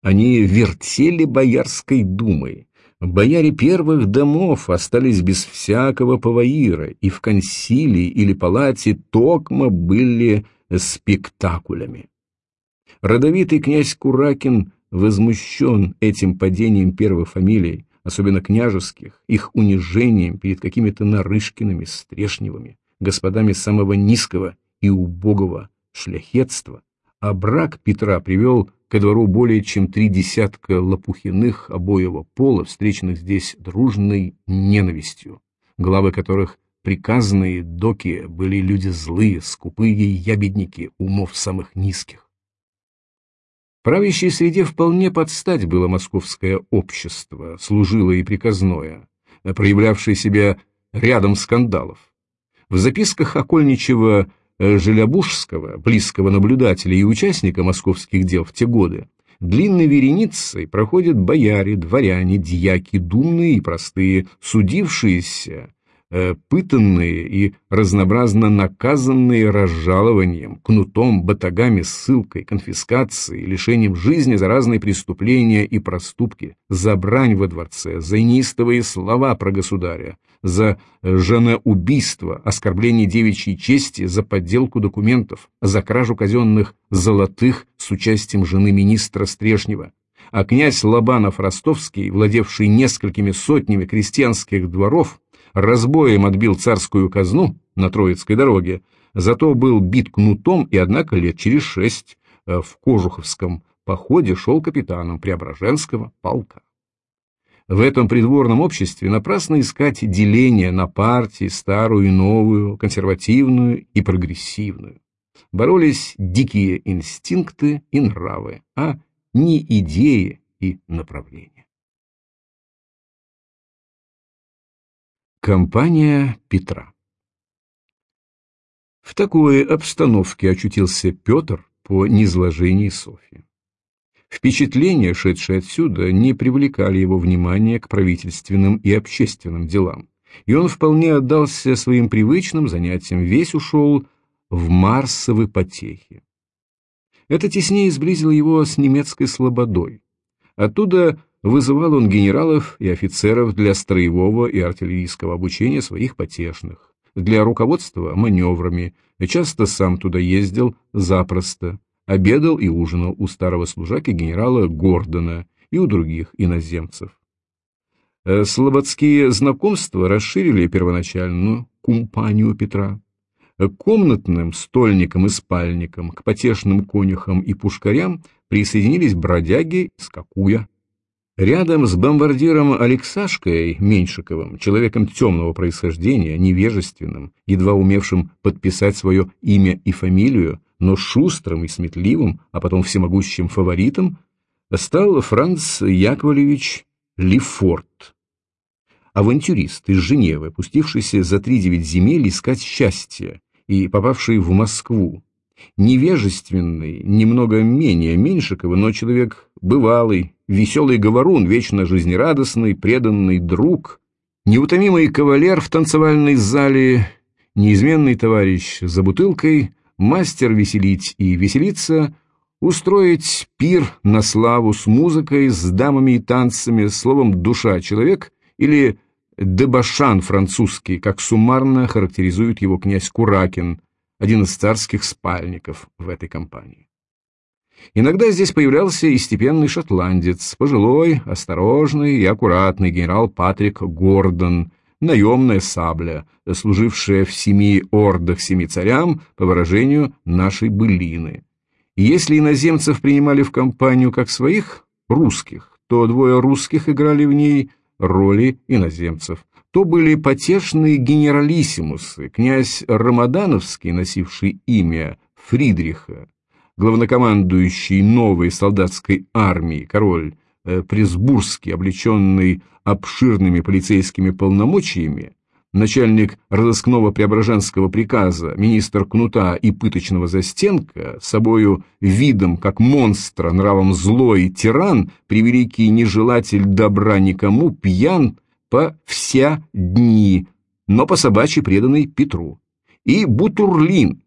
Они вертели Боярской думой. Бояре первых домов остались без всякого паваира, и в консилии или палате токмо были спектакулями. Родовитый князь Куракин возмущен этим падением первых фамилий, особенно княжеских, их унижением перед какими-то Нарышкиными, Стрешневыми, господами самого низкого и убогого шляхетства, а брак Петра привел ко двору более чем три десятка лопухиных обоего пола, встреченных здесь дружной ненавистью, главы которых приказанные доки были люди злые, скупые ябедники умов самых низких. Правящей среде вполне подстать было московское общество, служилое и приказное, проявлявшее себя рядом скандалов. В записках Окольничева Желябужского, близкого наблюдателя и участника московских дел в те годы, длинной вереницей проходят бояре, дворяне, дьяки, думные и простые, судившиеся, э, пытанные и разнообразно наказанные разжалованием, кнутом, батагами, ссылкой, конфискацией, лишением жизни за разные преступления и проступки, за брань во дворце, за неистовые слова про государя, за женоубийство, оскорбление девичьей чести, за подделку документов, за кражу казенных золотых с участием жены министра Стрешнева. А князь Лобанов-Ростовский, владевший несколькими сотнями крестьянских дворов, разбоем отбил царскую казну на Троицкой дороге, зато был бит кнутом и, однако, лет через шесть э, в Кожуховском походе шел капитаном Преображенского полка. В этом придворном обществе напрасно искать деление на партии, старую и новую, консервативную и прогрессивную. Боролись дикие инстинкты и нравы, а не идеи и направления. Компания Петра В такой обстановке очутился Петр по низложении Софьи. Впечатления, шедшие отсюда, не привлекали его внимания к правительственным и общественным делам, и он вполне отдался своим привычным занятиям, весь ушел в марсовы потехи. Это теснее сблизило его с немецкой слободой. Оттуда вызывал он генералов и офицеров для строевого и артиллерийского обучения своих потешных, для руководства маневрами, часто сам туда ездил запросто, обедал и ужинал у старого служаки генерала Гордона и у других иноземцев. Э, слободские знакомства расширили первоначальную кумпанию Петра. К комнатным стольникам и спальникам, к потешным конюхам и пушкарям присоединились бродяги скакуя. Рядом с бомбардиром Алексашкой Меньшиковым, человеком темного происхождения, невежественным, едва умевшим подписать свое имя и фамилию, но шустрым и сметливым, а потом всемогущим фаворитом, стал Франц Яковлевич Лефорт, авантюрист из Женевы, пустившийся за три-девять земель искать счастье и попавший в Москву. Невежественный, немного менее Меньшикова, но человек бывалый, веселый говорун, вечно жизнерадостный, преданный друг, неутомимый кавалер в танцевальной зале, неизменный товарищ за бутылкой — мастер веселить и веселиться, устроить пир на славу с музыкой, с дамами и танцами, словом «душа человек» или «дебашан французский», как суммарно характеризует его князь Куракин, один из царских спальников в этой компании. Иногда здесь появлялся и степенный шотландец, пожилой, осторожный и аккуратный генерал Патрик Гордон, наемная сабля, служившая в семи ордах семи царям, по выражению нашей былины. И если иноземцев принимали в компанию как своих, русских, то двое русских играли в ней роли иноземцев. То были потешные генералиссимусы, князь Рамадановский, носивший имя Фридриха, главнокомандующий новой солдатской армией, король э, Пресбургский, облеченный обширными полицейскими полномочиями, начальник разыскного преображенского приказа, министр кнута и пыточного застенка, собою видом как монстра, нравом злой тиран, превеликий нежелатель добра никому, пьян по вся дни, но по собачьи преданный Петру. И Бутурлин,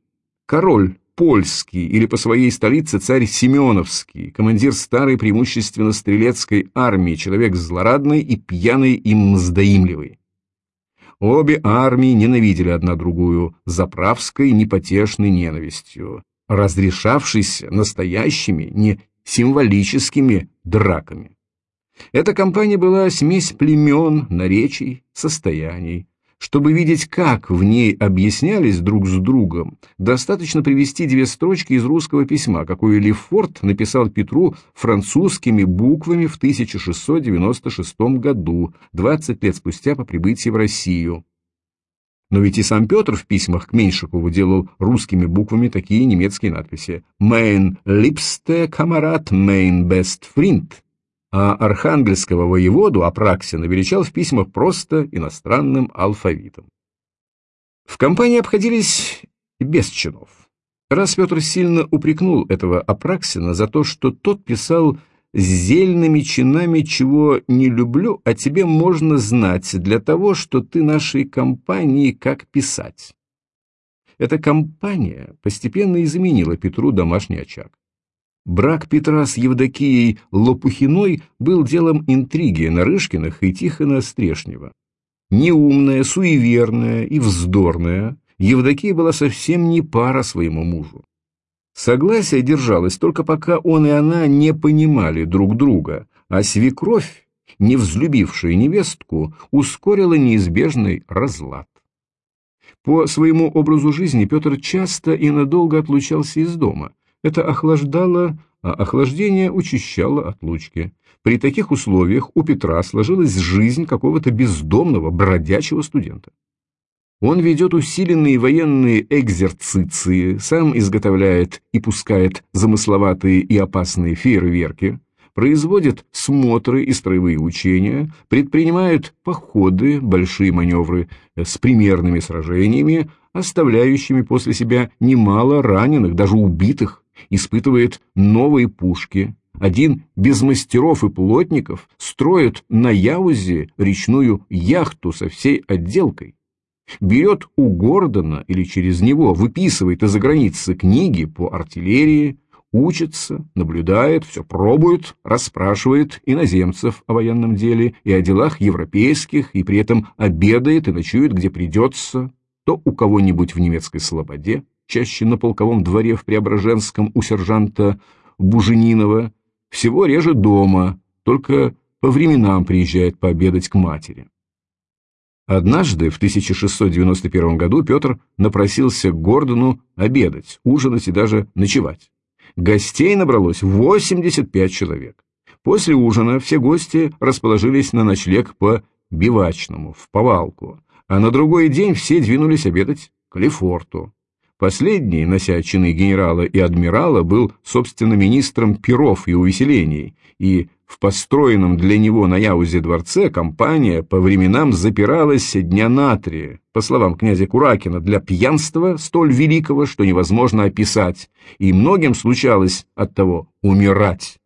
король польский или по своей столице царь Семеновский, командир старой преимущественно стрелецкой армии, человек злорадный и пьяный и мздоимливый. Обе армии ненавидели одна другую заправской непотешной ненавистью, разрешавшейся настоящими, не символическими драками. Эта кампания была смесь племен, наречий, состояний, чтобы видеть, как в ней объяснялись друг с другом, достаточно привести две строчки из русского письма, какое Лефорт написал Петру французскими буквами в 1696 году, 20 лет спустя по прибытии в Россию. Но ведь и сам Петр в письмах к Меньшикову делал русскими буквами такие немецкие надписи. «Mein liebster Kamerad, mein best Freund» а архангельского воеводу Апраксина величал в письмах просто иностранным алфавитом. В компании обходились без чинов. Раз Петр сильно упрекнул этого Апраксина за то, что тот писал с зельными чинами, чего не люблю, а тебе можно знать для того, что ты нашей компании как писать. Эта компания постепенно изменила Петру домашний очаг. Брак Петра с Евдокией Лопухиной был делом интриги Нарышкиных и Тихона Стрешнева. Неумная, суеверная и вздорная, Евдокия была совсем не пара своему мужу. Согласие держалось только пока он и она не понимали друг друга, а свекровь, не взлюбившая невестку, ускорила неизбежный разлад. По своему образу жизни Петр часто и надолго отлучался из дома – Это охлаждало, а охлаждение учащало отлучки. При таких условиях у Петра сложилась жизнь какого-то бездомного, бродячего студента. Он ведет усиленные военные экзерциции, сам изготовляет и пускает замысловатые и опасные фейерверки, производит смотры и строевые учения, предпринимает походы, большие маневры с примерными сражениями, оставляющими после себя немало раненых, даже убитых, испытывает новые пушки. Один без мастеров и плотников строит на Яузе речную яхту со всей отделкой. Берет у Гордона или через него выписывает из-за границы книги по артиллерии, учится, наблюдает, все пробует, расспрашивает иноземцев о военном деле и о делах европейских, и при этом обедает и ночует, где придется, то у кого-нибудь в немецкой слободе, чаще на полковом дворе в Преображенском у сержанта Буженинова, всего реже дома, только по временам приезжает пообедать к матери. Однажды, в 1691 году, Петр напросился к Гордону обедать, ужинать и даже ночевать. Гостей набралось 85 человек. После ужина все гости расположились на ночлег по бивачному, в повалку, а на другой день все двинулись обедать к Лефорту. Последний, нося чины генерала и адмирала, был, собственно, министром перов и увеселений, и в построенном для него на Яузе дворце компания по временам запиралась дня на три, по словам князя Куракина, для пьянства столь великого, что невозможно описать, и многим случалось от того умирать.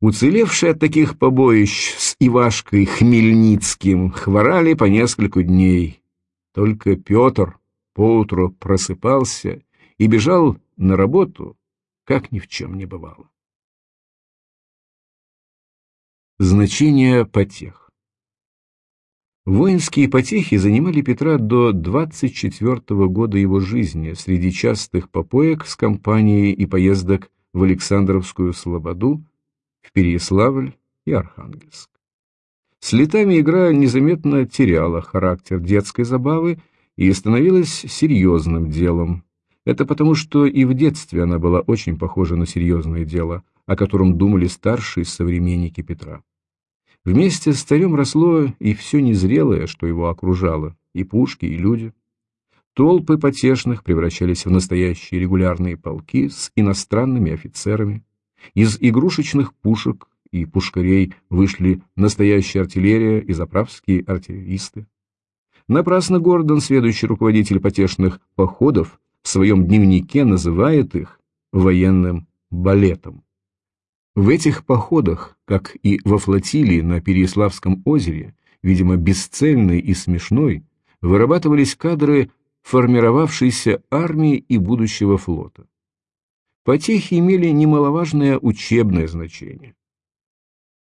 Уцелевшие от таких побоищ с Ивашкой Хмельницким хворали по несколько дней. Только Петр поутру просыпался и бежал на работу, как ни в чем не бывало. Значение потех Воинские потехи занимали Петра до 24 года его жизни среди частых попоек с компанией и поездок в Александровскую Слободу, в Переяславль и Архангельск. С летами игра незаметно теряла характер детской забавы и становилась серьезным делом. Это потому, что и в детстве она была очень похожа на серьезное дело, о котором думали старшие современники Петра. Вместе с царем росло и все незрелое, что его окружало, и пушки, и люди. Толпы потешных превращались в настоящие регулярные полки с иностранными офицерами. Из игрушечных пушек и пушкарей вышли настоящая артиллерия и заправские артиллеристы. Напрасно Гордон, следующий руководитель потешных походов, в своем дневнике называет их военным балетом. В этих походах, как и во флотилии на Переяславском озере, видимо, бесцельной и смешной, вырабатывались кадры формировавшейся армии и будущего флота. Потехи имели немаловажное учебное значение.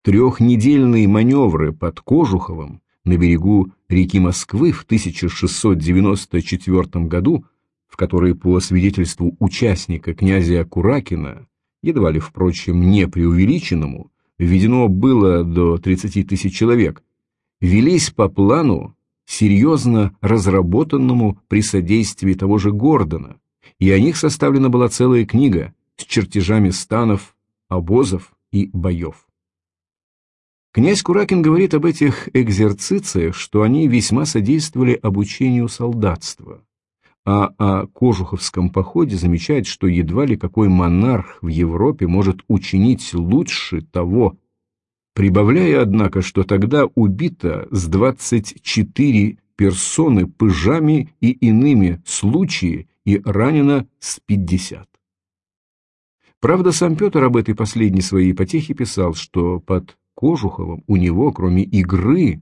Трехнедельные маневры под Кожуховым на берегу реки Москвы в 1694 году, в которые, по свидетельству участника князя Куракина, едва ли, впрочем, не преувеличенному, введено было до 30 тысяч человек, велись по плану, серьезно разработанному при содействии того же Гордона, и о них составлена была целая книга с чертежами станов, обозов и боев. Князь Куракин говорит об этих экзерцициях, что они весьма содействовали обучению солдатства, а о Кожуховском походе замечает, что едва ли какой монарх в Европе может учинить лучше того, прибавляя, однако, что тогда убито с 24 персоны пыжами и иными случаи и ранено с 50. Правда, сам Петр об этой последней своей потехе писал, что под Кожуховым у него, кроме игры,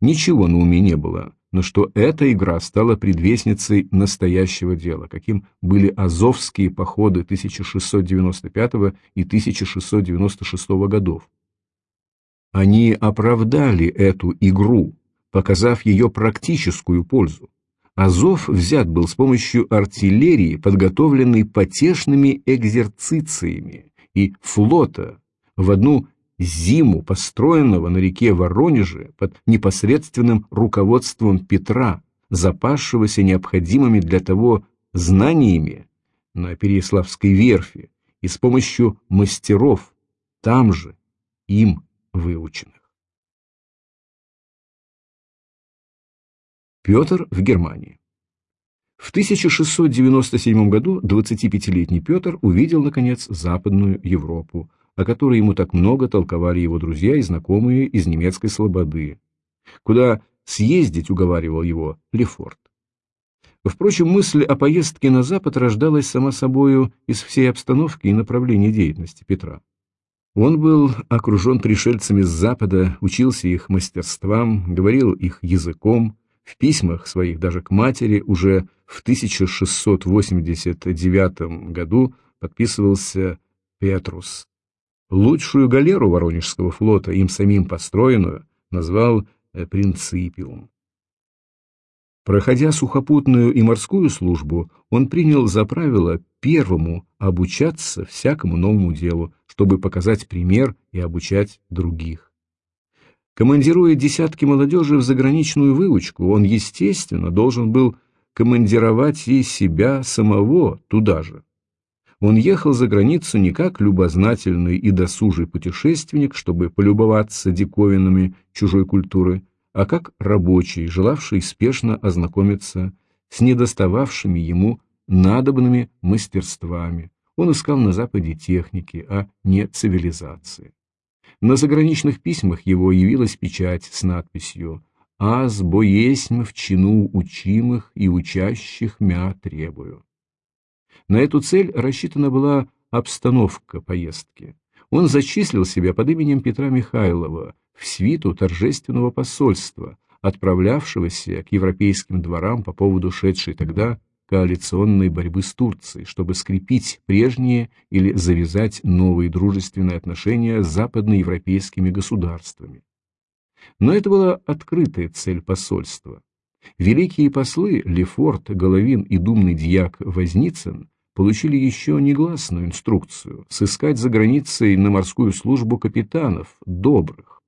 ничего на уме не было, но что эта игра стала предвестницей настоящего дела, каким были Азовские походы 1695 и 1696 годов. Они оправдали эту игру, показав ее практическую пользу. Азов взят был с помощью артиллерии, подготовленной потешными экзерцициями, и флота в одну зиму, построенного на реке Воронеже под непосредственным руководством Петра, запасшегося необходимыми для того знаниями, на Переяславской верфи и с помощью мастеров, там же, им выученных. Петр в Германии. В 1697 году 25-летний Петр увидел, наконец, Западную Европу, о которой ему так много толковали его друзья и знакомые из немецкой слободы, куда съездить уговаривал его Лефорт. Впрочем, мысль о поездке на Запад рождалась сама собою из всей обстановки и направления деятельности Петра. Он был окружен пришельцами с Запада, учился их мастерствам, говорил их языком, в письмах своих даже к матери уже в 1689 году подписывался Петрус. Лучшую галеру Воронежского флота, им самим построенную, назвал Принципиум. Проходя сухопутную и морскую службу, он принял за правило первому обучаться всякому новому делу, чтобы показать пример и обучать других. Командируя десятки молодежи в заграничную выучку, он, естественно, должен был командировать и себя самого туда же. Он ехал за границу не как любознательный и досужий путешественник, чтобы полюбоваться диковинами чужой культуры, а как рабочий, желавший спешно ознакомиться с недостававшими ему надобными мастерствами. Он искал на Западе техники, а не цивилизации. На заграничных письмах его явилась печать с надписью «Аз бо есмь в чину учимых и учащих мя требую». На эту цель рассчитана была обстановка поездки. Он зачислил себя под именем Петра Михайлова, в свиту торжественного посольства, отправлявшегося к европейским дворам по поводу шедшей тогда коалиционной борьбы с Турцией, чтобы скрепить прежние или завязать новые дружественные отношения с западноевропейскими государствами. Но это была открытая цель посольства. Великие послы Лефорт, Головин и думный дьяк Возницын получили еще негласную инструкцию сыскать за границей на морскую службу капитанов, добрых,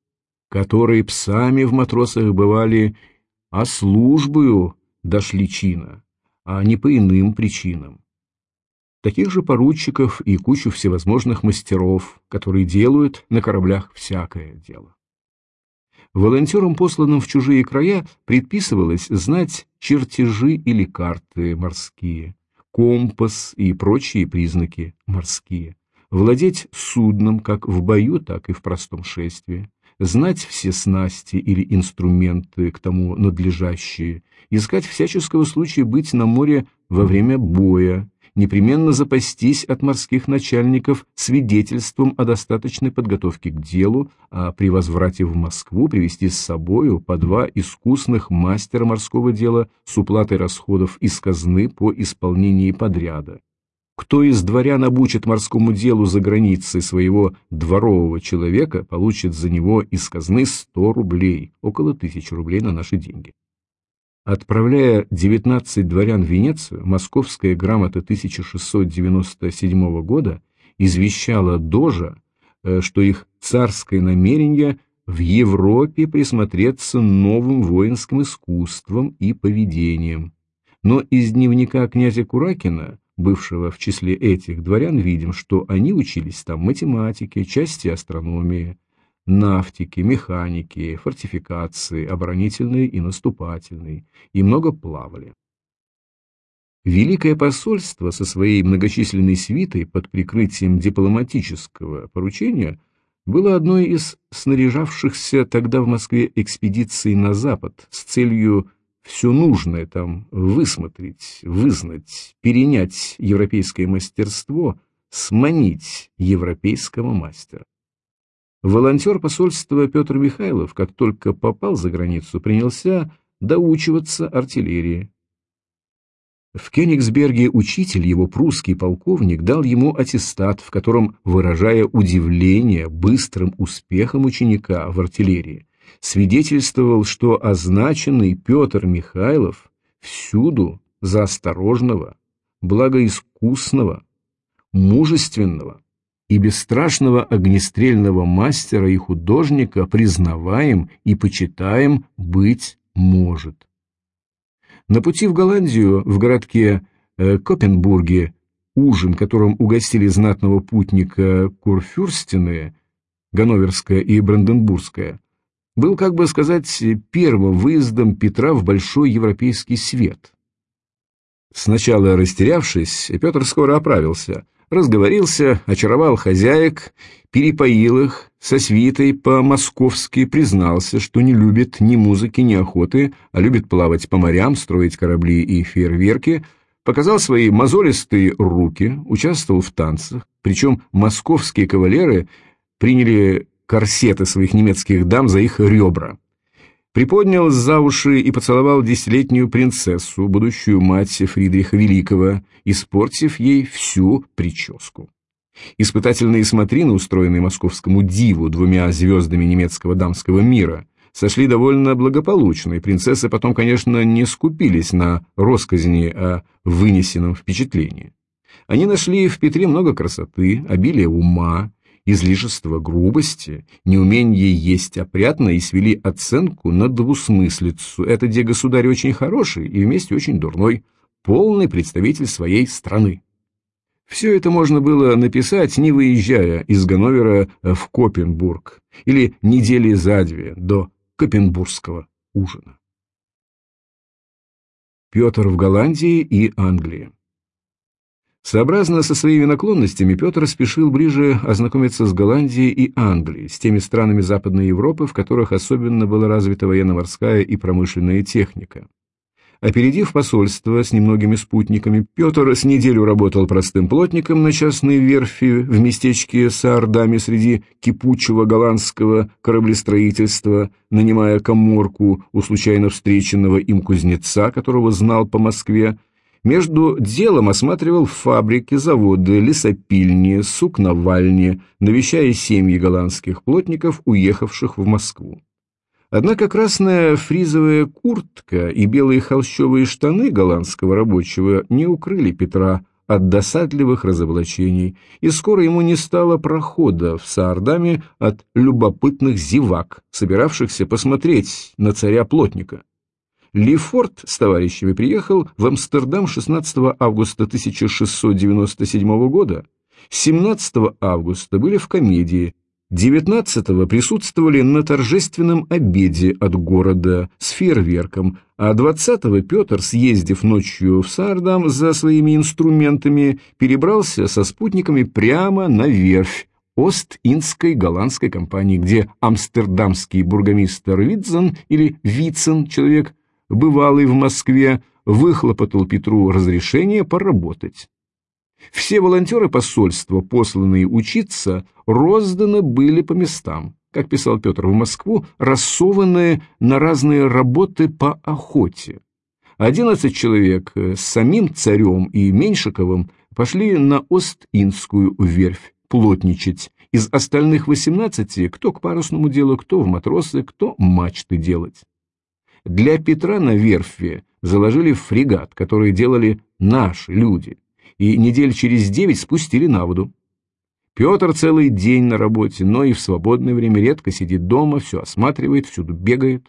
которые псами в матросах бывали, а службою дошли чина, а не по иным причинам. Таких же поручиков и кучу всевозможных мастеров, которые делают на кораблях всякое дело. Волонтерам, посланным в чужие края, предписывалось знать чертежи или карты морские, компас и прочие признаки морские, владеть судном как в бою, так и в простом шествии, знать все снасти или инструменты к тому надлежащие, искать всяческого случая быть на море во время боя, непременно запастись от морских начальников свидетельством о достаточной подготовке к делу, а при возврате в Москву привести с собою по два искусных мастера морского дела с уплатой расходов из казны по исполнении подряда. Кто из дворян обучит морскому делу за границей своего дворового человека, получит за него из казны 100 рублей, около тысячи рублей на наши деньги. Отправляя 19 дворян в Венецию, московская грамота 1697 года извещала Дожа, э, что их царское намерение в Европе присмотреться новым воинским искусством и поведением. Но из дневника князя Куракина бывшего в числе этих дворян, видим, что они учились там математике, части астрономии, нафтике, механике, фортификации, оборонительной и наступательной, и много плавали. Великое посольство со своей многочисленной свитой под прикрытием дипломатического поручения было одной из снаряжавшихся тогда в Москве экспедиций на Запад с целью все нужное там высмотреть, вызнать, перенять европейское мастерство, сманить европейского мастера. Волонтер посольства Петр Михайлов, как только попал за границу, принялся доучиваться артиллерии. В Кёнигсберге учитель, его прусский полковник, дал ему аттестат, в котором, выражая удивление быстрым успехом ученика в артиллерии, свидетельствовал, что означенный Петр Михайлов всюду за осторожного, благоискусного, мужественного и бесстрашного огнестрельного мастера и художника признаваем и почитаем быть может. На пути в Голландию в городке э, Копенбурге ужин, которым угостили знатного путника Курфюрстины, Ганноверская и Бранденбургская, был, как бы сказать, первым выездом Петра в большой европейский свет. Сначала растерявшись, Петр скоро оправился, разговорился, очаровал хозяек, перепоил их, со свитой по-московски признался, что не любит ни музыки, ни охоты, а любит плавать по морям, строить корабли и фейерверки, показал свои мозолистые руки, участвовал в танцах, причем московские кавалеры приняли корсеты своих немецких дам за их ребра. Приподнял за уши и поцеловал десятилетнюю принцессу, будущую мать Фридриха Великого, испортив ей всю прическу. Испытательные смотрины, устроенные московскому диву двумя звездами немецкого дамского мира, сошли довольно благополучно, и принцессы потом, конечно, не скупились на росказни о вынесенном впечатлении. Они нашли в Петре много красоты, обилие ума, излишества грубости, неумение есть опрятно и свели оценку на двусмыслицу. Это где государь очень хороший и вместе очень дурной, полный представитель своей страны. Все это можно было написать, не выезжая из Ганновера в Копенбург или недели за две до Копенбургского ужина. Петр в Голландии и Англии Сообразно со своими наклонностями, Петр спешил ближе ознакомиться с Голландией и Англией, с теми странами Западной Европы, в которых особенно была развита военно-морская и промышленная техника. Опередив посольство с немногими спутниками, Петр с неделю работал простым плотником на частной верфи в местечке Саардаме среди кипучего голландского кораблестроительства, нанимая коморку у случайно встреченного им кузнеца, которого знал по Москве, между делом осматривал фабрики, заводы, лесопильни, сукновальни, навещая семьи голландских плотников, уехавших в Москву. Однако красная фризовая куртка и белые холщовые штаны голландского рабочего не укрыли Петра от досадливых разоблачений, и скоро ему не стало прохода в Саардаме от любопытных зевак, собиравшихся посмотреть на царя-плотника. Лифорд с товарищами приехал в Амстердам 16 августа 1697 года, 17 августа были в комедии, 19 присутствовали на торжественном обеде от города с фейерверком, а 20 Петр, съездив ночью в Сардам за своими инструментами, перебрался со спутниками прямо на верфь, Ост-Индской голландской компании, где амстердамский бургомистр Витзен или Вицен, человек бывалый в Москве, выхлопотал Петру разрешение поработать. Все волонтеры посольства, посланные учиться, розданы были по местам, как писал Петр в Москву, рассованные на разные работы по охоте. Одиннадцать человек с самим царем и Меньшиковым пошли на Ост-Индскую верфь плотничать. Из остальных восемнадцати кто к парусному делу, кто в матросы, кто мачты делать. Для Петра на верфи заложили фрегат, который делали наши люди, и недель через девять спустили на воду. Петр целый день на работе, но и в свободное время редко сидит дома, все осматривает, всюду бегает.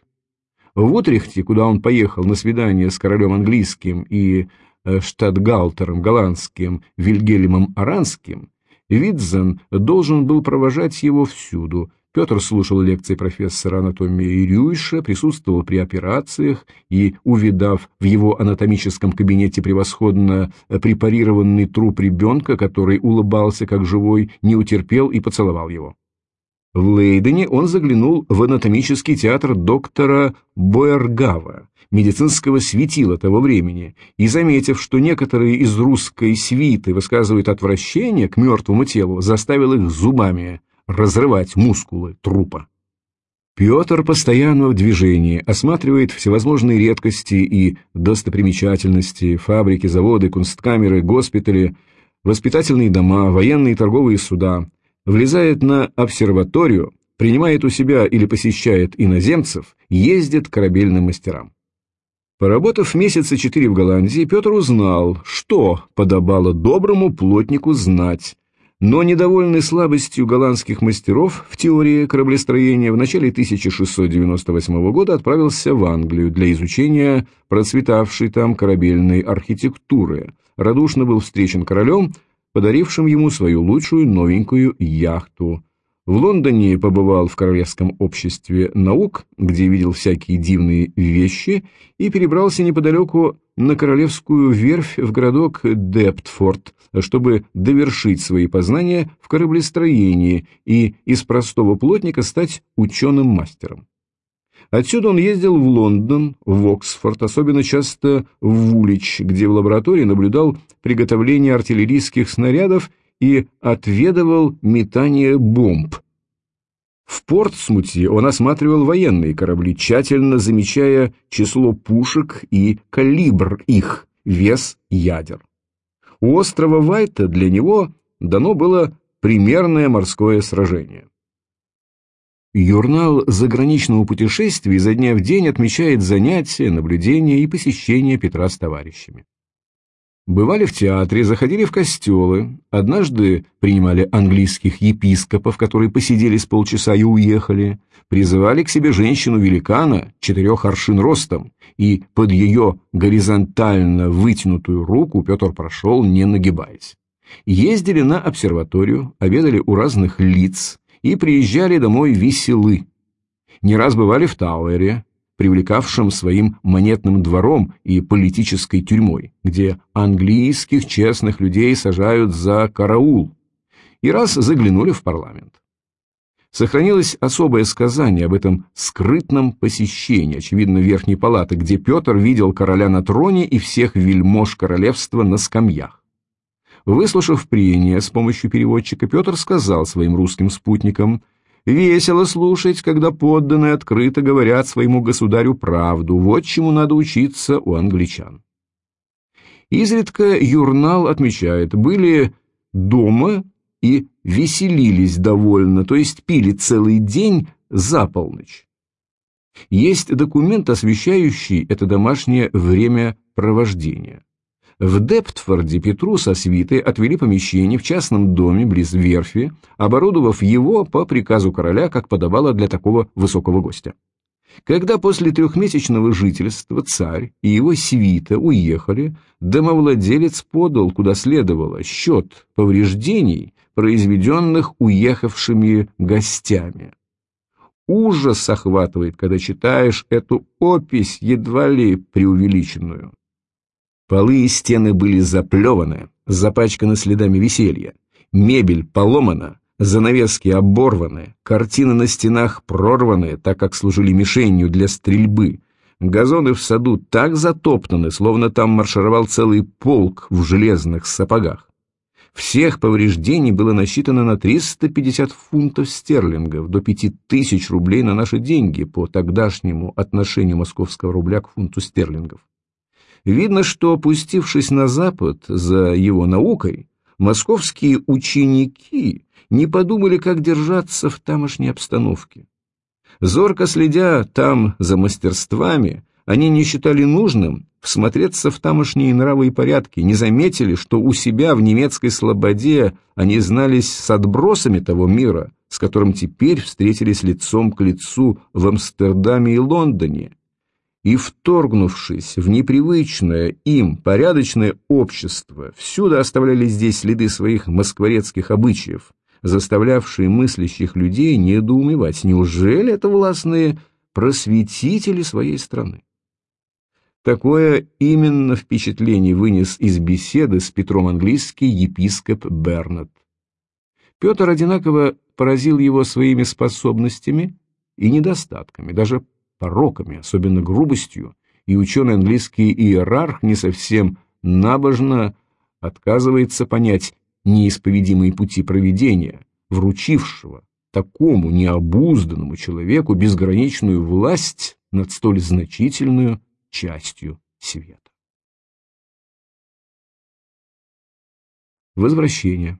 В Утрехте, куда он поехал на свидание с королем английским и э, штатгалтером голландским Вильгельмом Аранским, Видзен должен был провожать его всюду, Петр слушал лекции профессора анатомии Рюйша, присутствовал при операциях и, увидав в его анатомическом кабинете превосходно препарированный труп ребенка, который улыбался как живой, не утерпел и поцеловал его. В Лейдене он заглянул в анатомический театр доктора Боергава, медицинского светила того времени, и, заметив, что некоторые из русской свиты высказывают отвращение к мертвому телу, заставил их зубами разрывать мускулы трупа. Петр постоянно в движении, осматривает всевозможные редкости и достопримечательности, фабрики, заводы, кунсткамеры, госпитали, воспитательные дома, военные и торговые суда, влезает на обсерваторию, принимает у себя или посещает иноземцев, ездит к корабельным мастерам. Поработав месяца четыре в Голландии, Петр узнал, что подобало доброму плотнику знать, но недовольный слабостью голландских мастеров в теории кораблестроения в начале 1698 года отправился в Англию для изучения процветавшей там корабельной архитектуры, радушно был встречен королем, подарившим ему свою лучшую новенькую яхту. В Лондоне побывал в Королевском обществе наук, где видел всякие дивные вещи, и перебрался неподалеку на Королевскую верфь в городок Дептфорд, чтобы довершить свои познания в кораблестроении и из простого плотника стать ученым-мастером. Отсюда он ездил в Лондон, в Оксфорд, особенно часто в Вулич, где в лаборатории наблюдал приготовление артиллерийских снарядов и отведывал метание бомб. В Портсмуте он осматривал военные корабли, тщательно замечая число пушек и калибр их, вес ядер. У острова Вайта для него дано было примерное морское сражение. Журнал заграничного путешествия изо дня в день отмечает занятия, наблюдения и посещения Петра с товарищами. Бывали в театре, заходили в костелы, однажды принимали английских епископов, которые посидели с полчаса и уехали, призывали к себе женщину-великана, четырех аршин ростом, и под ее горизонтально вытянутую руку Петр прошел, не нагибаясь. Ездили на обсерваторию, обедали у разных лиц и приезжали домой веселы. Не раз бывали в Тауэре, привлекавшим своим монетным двором и политической тюрьмой, где английских честных людей сажают за караул, и раз заглянули в парламент. Сохранилось особое сказание об этом скрытном посещении, очевидно, Верхней Палаты, где Петр видел короля на троне и всех вельмож королевства на скамьях. Выслушав прения с помощью переводчика, Петр сказал своим русским спутникам – Весело слушать, когда подданные открыто говорят своему государю правду. Вот чему надо учиться у англичан. Изредка Юрнал отмечает, были дома и веселились довольно, то есть пили целый день за полночь. Есть документ, освещающий это домашнее времяпровождение. В Дептфорде Петру со свитой отвели помещение в частном доме близ верфи, оборудовав его по приказу короля, как подобало для такого высокого гостя. Когда после трехмесячного жительства царь и его свита уехали, домовладелец подал, куда следовало, счет повреждений, произведенных уехавшими гостями. Ужас охватывает, когда читаешь эту опись, едва ли преувеличенную. Полы и стены были заплеваны, запачканы следами веселья. Мебель поломана, занавески оборваны, картины на стенах прорваны, так как служили мишенью для стрельбы. Газоны в саду так затоптаны, словно там маршировал целый полк в железных сапогах. Всех повреждений было насчитано на 350 фунтов стерлингов, до 5000 рублей на наши деньги по тогдашнему отношению московского рубля к фунту стерлингов. Видно, что, опустившись на Запад за его наукой, московские ученики не подумали, как держаться в тамошней обстановке. Зорко следя там за мастерствами, они не считали нужным всмотреться в тамошние нравы и порядки, не заметили, что у себя в немецкой слободе они знались с отбросами того мира, с которым теперь встретились лицом к лицу в Амстердаме и Лондоне, и, вторгнувшись в непривычное им порядочное общество, всюду оставляли здесь следы своих москворецких обычаев, заставлявшие мыслящих людей недоумевать, неужели это властные просветители своей страны? Такое именно впечатление вынес из беседы с Петром английский епископ Бернат. Петр одинаково поразил его своими способностями и недостатками, даже пороками, особенно грубостью, и ученый английский иерарх не совсем набожно отказывается понять неисповедимые пути проведения, вручившего такому необузданному человеку безграничную власть над столь значительную частью света. Возвращение.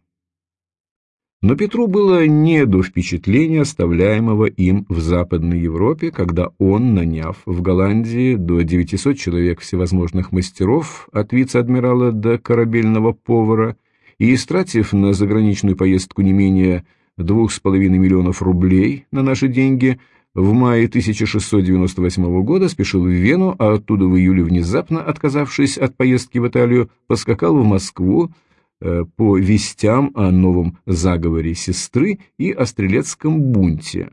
Но Петру было не до впечатления, оставляемого им в Западной Европе, когда он, наняв в Голландии до 900 человек всевозможных мастеров, от вице-адмирала до корабельного повара, и истратив на заграничную поездку не менее двух с половиной миллионов рублей на наши деньги, в мае 1698 года спешил в Вену, а оттуда в июле внезапно, отказавшись от поездки в Италию, поскакал в Москву по вестям о новом заговоре сестры и о стрелецком бунте.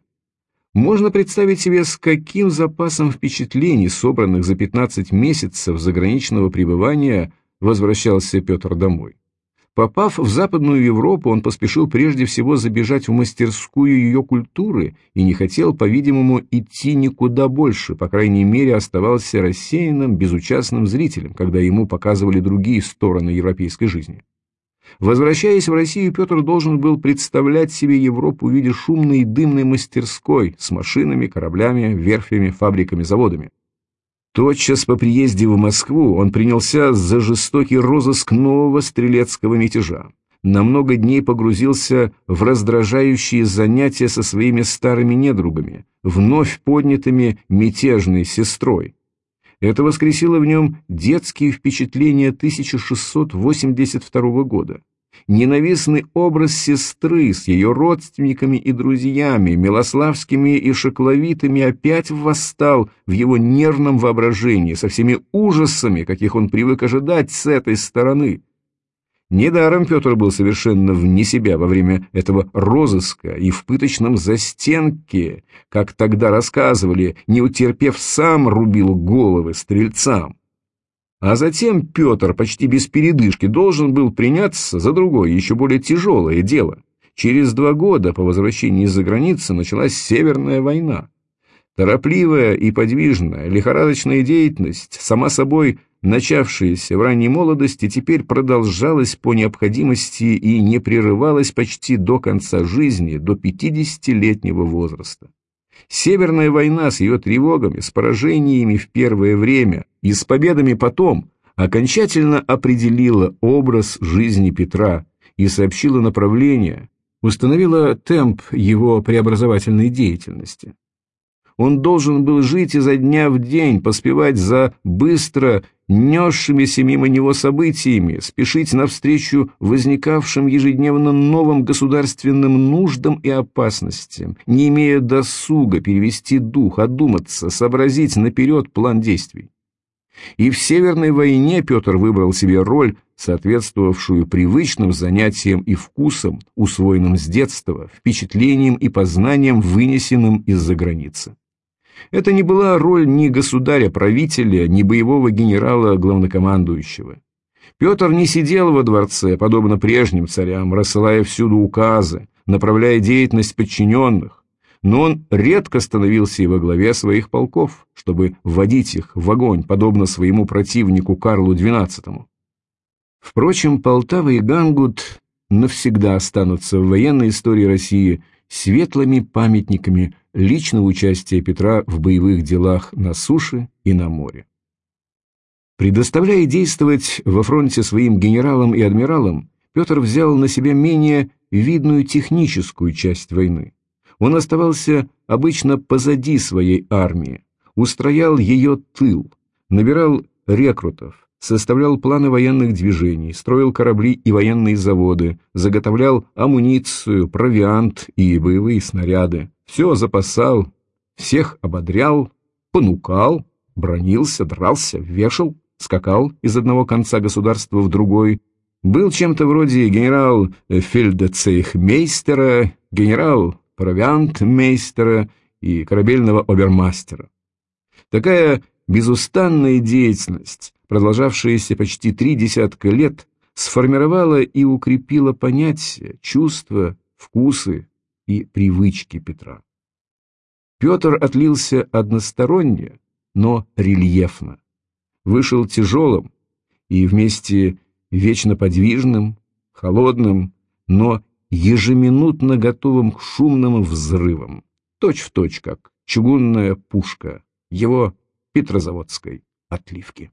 Можно представить себе, с каким запасом впечатлений, собранных за 15 месяцев заграничного пребывания, возвращался Петр домой. Попав в Западную Европу, он поспешил прежде всего забежать в мастерскую ее культуры и не хотел, по-видимому, идти никуда больше, по крайней мере, оставался рассеянным, безучастным зрителем, когда ему показывали другие стороны европейской жизни. Возвращаясь в Россию, Петр должен был представлять себе Европу в виде шумной и дымной мастерской с машинами, кораблями, верфями, фабриками, заводами. Тотчас по приезде в Москву он принялся за жестокий розыск нового стрелецкого мятежа. На много дней погрузился в раздражающие занятия со своими старыми недругами, вновь поднятыми мятежной сестрой. Это воскресило в нем детские впечатления 1682 года. Ненавистный образ сестры с ее родственниками и друзьями, милославскими и шокловитыми, опять восстал в его нервном воображении со всеми ужасами, каких он привык ожидать с этой стороны. Недаром Петр был совершенно вне себя во время этого розыска и в пыточном застенке, как тогда рассказывали, не утерпев сам рубил головы стрельцам. А затем Петр почти без передышки должен был приняться за другое, еще более тяжелое дело. Через два года по возвращении из-за границы началась Северная война. Торопливая и подвижная, лихорадочная деятельность, сама собой начавшаяся в ранней молодости, теперь продолжалась по необходимости и не прерывалась почти до конца жизни, до 50-летнего возраста. Северная война с ее тревогами, с поражениями в первое время и с победами потом окончательно определила образ жизни Петра и сообщила направление, установила темп его преобразовательной деятельности. Он должен был жить изо дня в день, поспевать за быстро несшимися мимо него событиями, спешить навстречу возникавшим ежедневно новым государственным нуждам и опасностям, не имея досуга перевести дух, одуматься, сообразить наперед план действий. И в Северной войне Петр выбрал себе роль, соответствовавшую привычным занятиям и вкусам, усвоенным с детства, впечатлениям и познаниям, вынесенным из-за границы. Это не была роль ни государя-правителя, ни боевого генерала-главнокомандующего. Петр не сидел во дворце, подобно прежним царям, рассылая всюду указы, направляя деятельность подчиненных, но он редко становился и во главе своих полков, чтобы вводить их в огонь, подобно своему противнику Карлу XII. Впрочем, Полтава и Гангут навсегда останутся в военной истории России светлыми памятниками личного участия Петра в боевых делах на суше и на море. Предоставляя действовать во фронте своим генералам и адмиралам, Петр взял на себя менее видную техническую часть войны. Он оставался обычно позади своей армии, устроял ее тыл, набирал рекрутов, составлял планы военных движений, строил корабли и военные заводы, заготовлял амуницию, провиант и боевые снаряды, все запасал, всех ободрял, понукал, бронился, дрался, вешал, скакал из одного конца государства в другой, был чем-то вроде генерал-фельдцейхмейстера, генерал-провиантмейстера и корабельного обермастера. Такая безустанная деятельность продолжавшаяся почти три десятка лет, сформировала и укрепила понятия, чувства, вкусы и привычки Петра. Петр отлился односторонне, но рельефно, вышел тяжелым и вместе вечно подвижным, холодным, но ежеминутно готовым к шумным взрывам, точь-в-точь, точь, как чугунная пушка. Его петрозаводской отливки.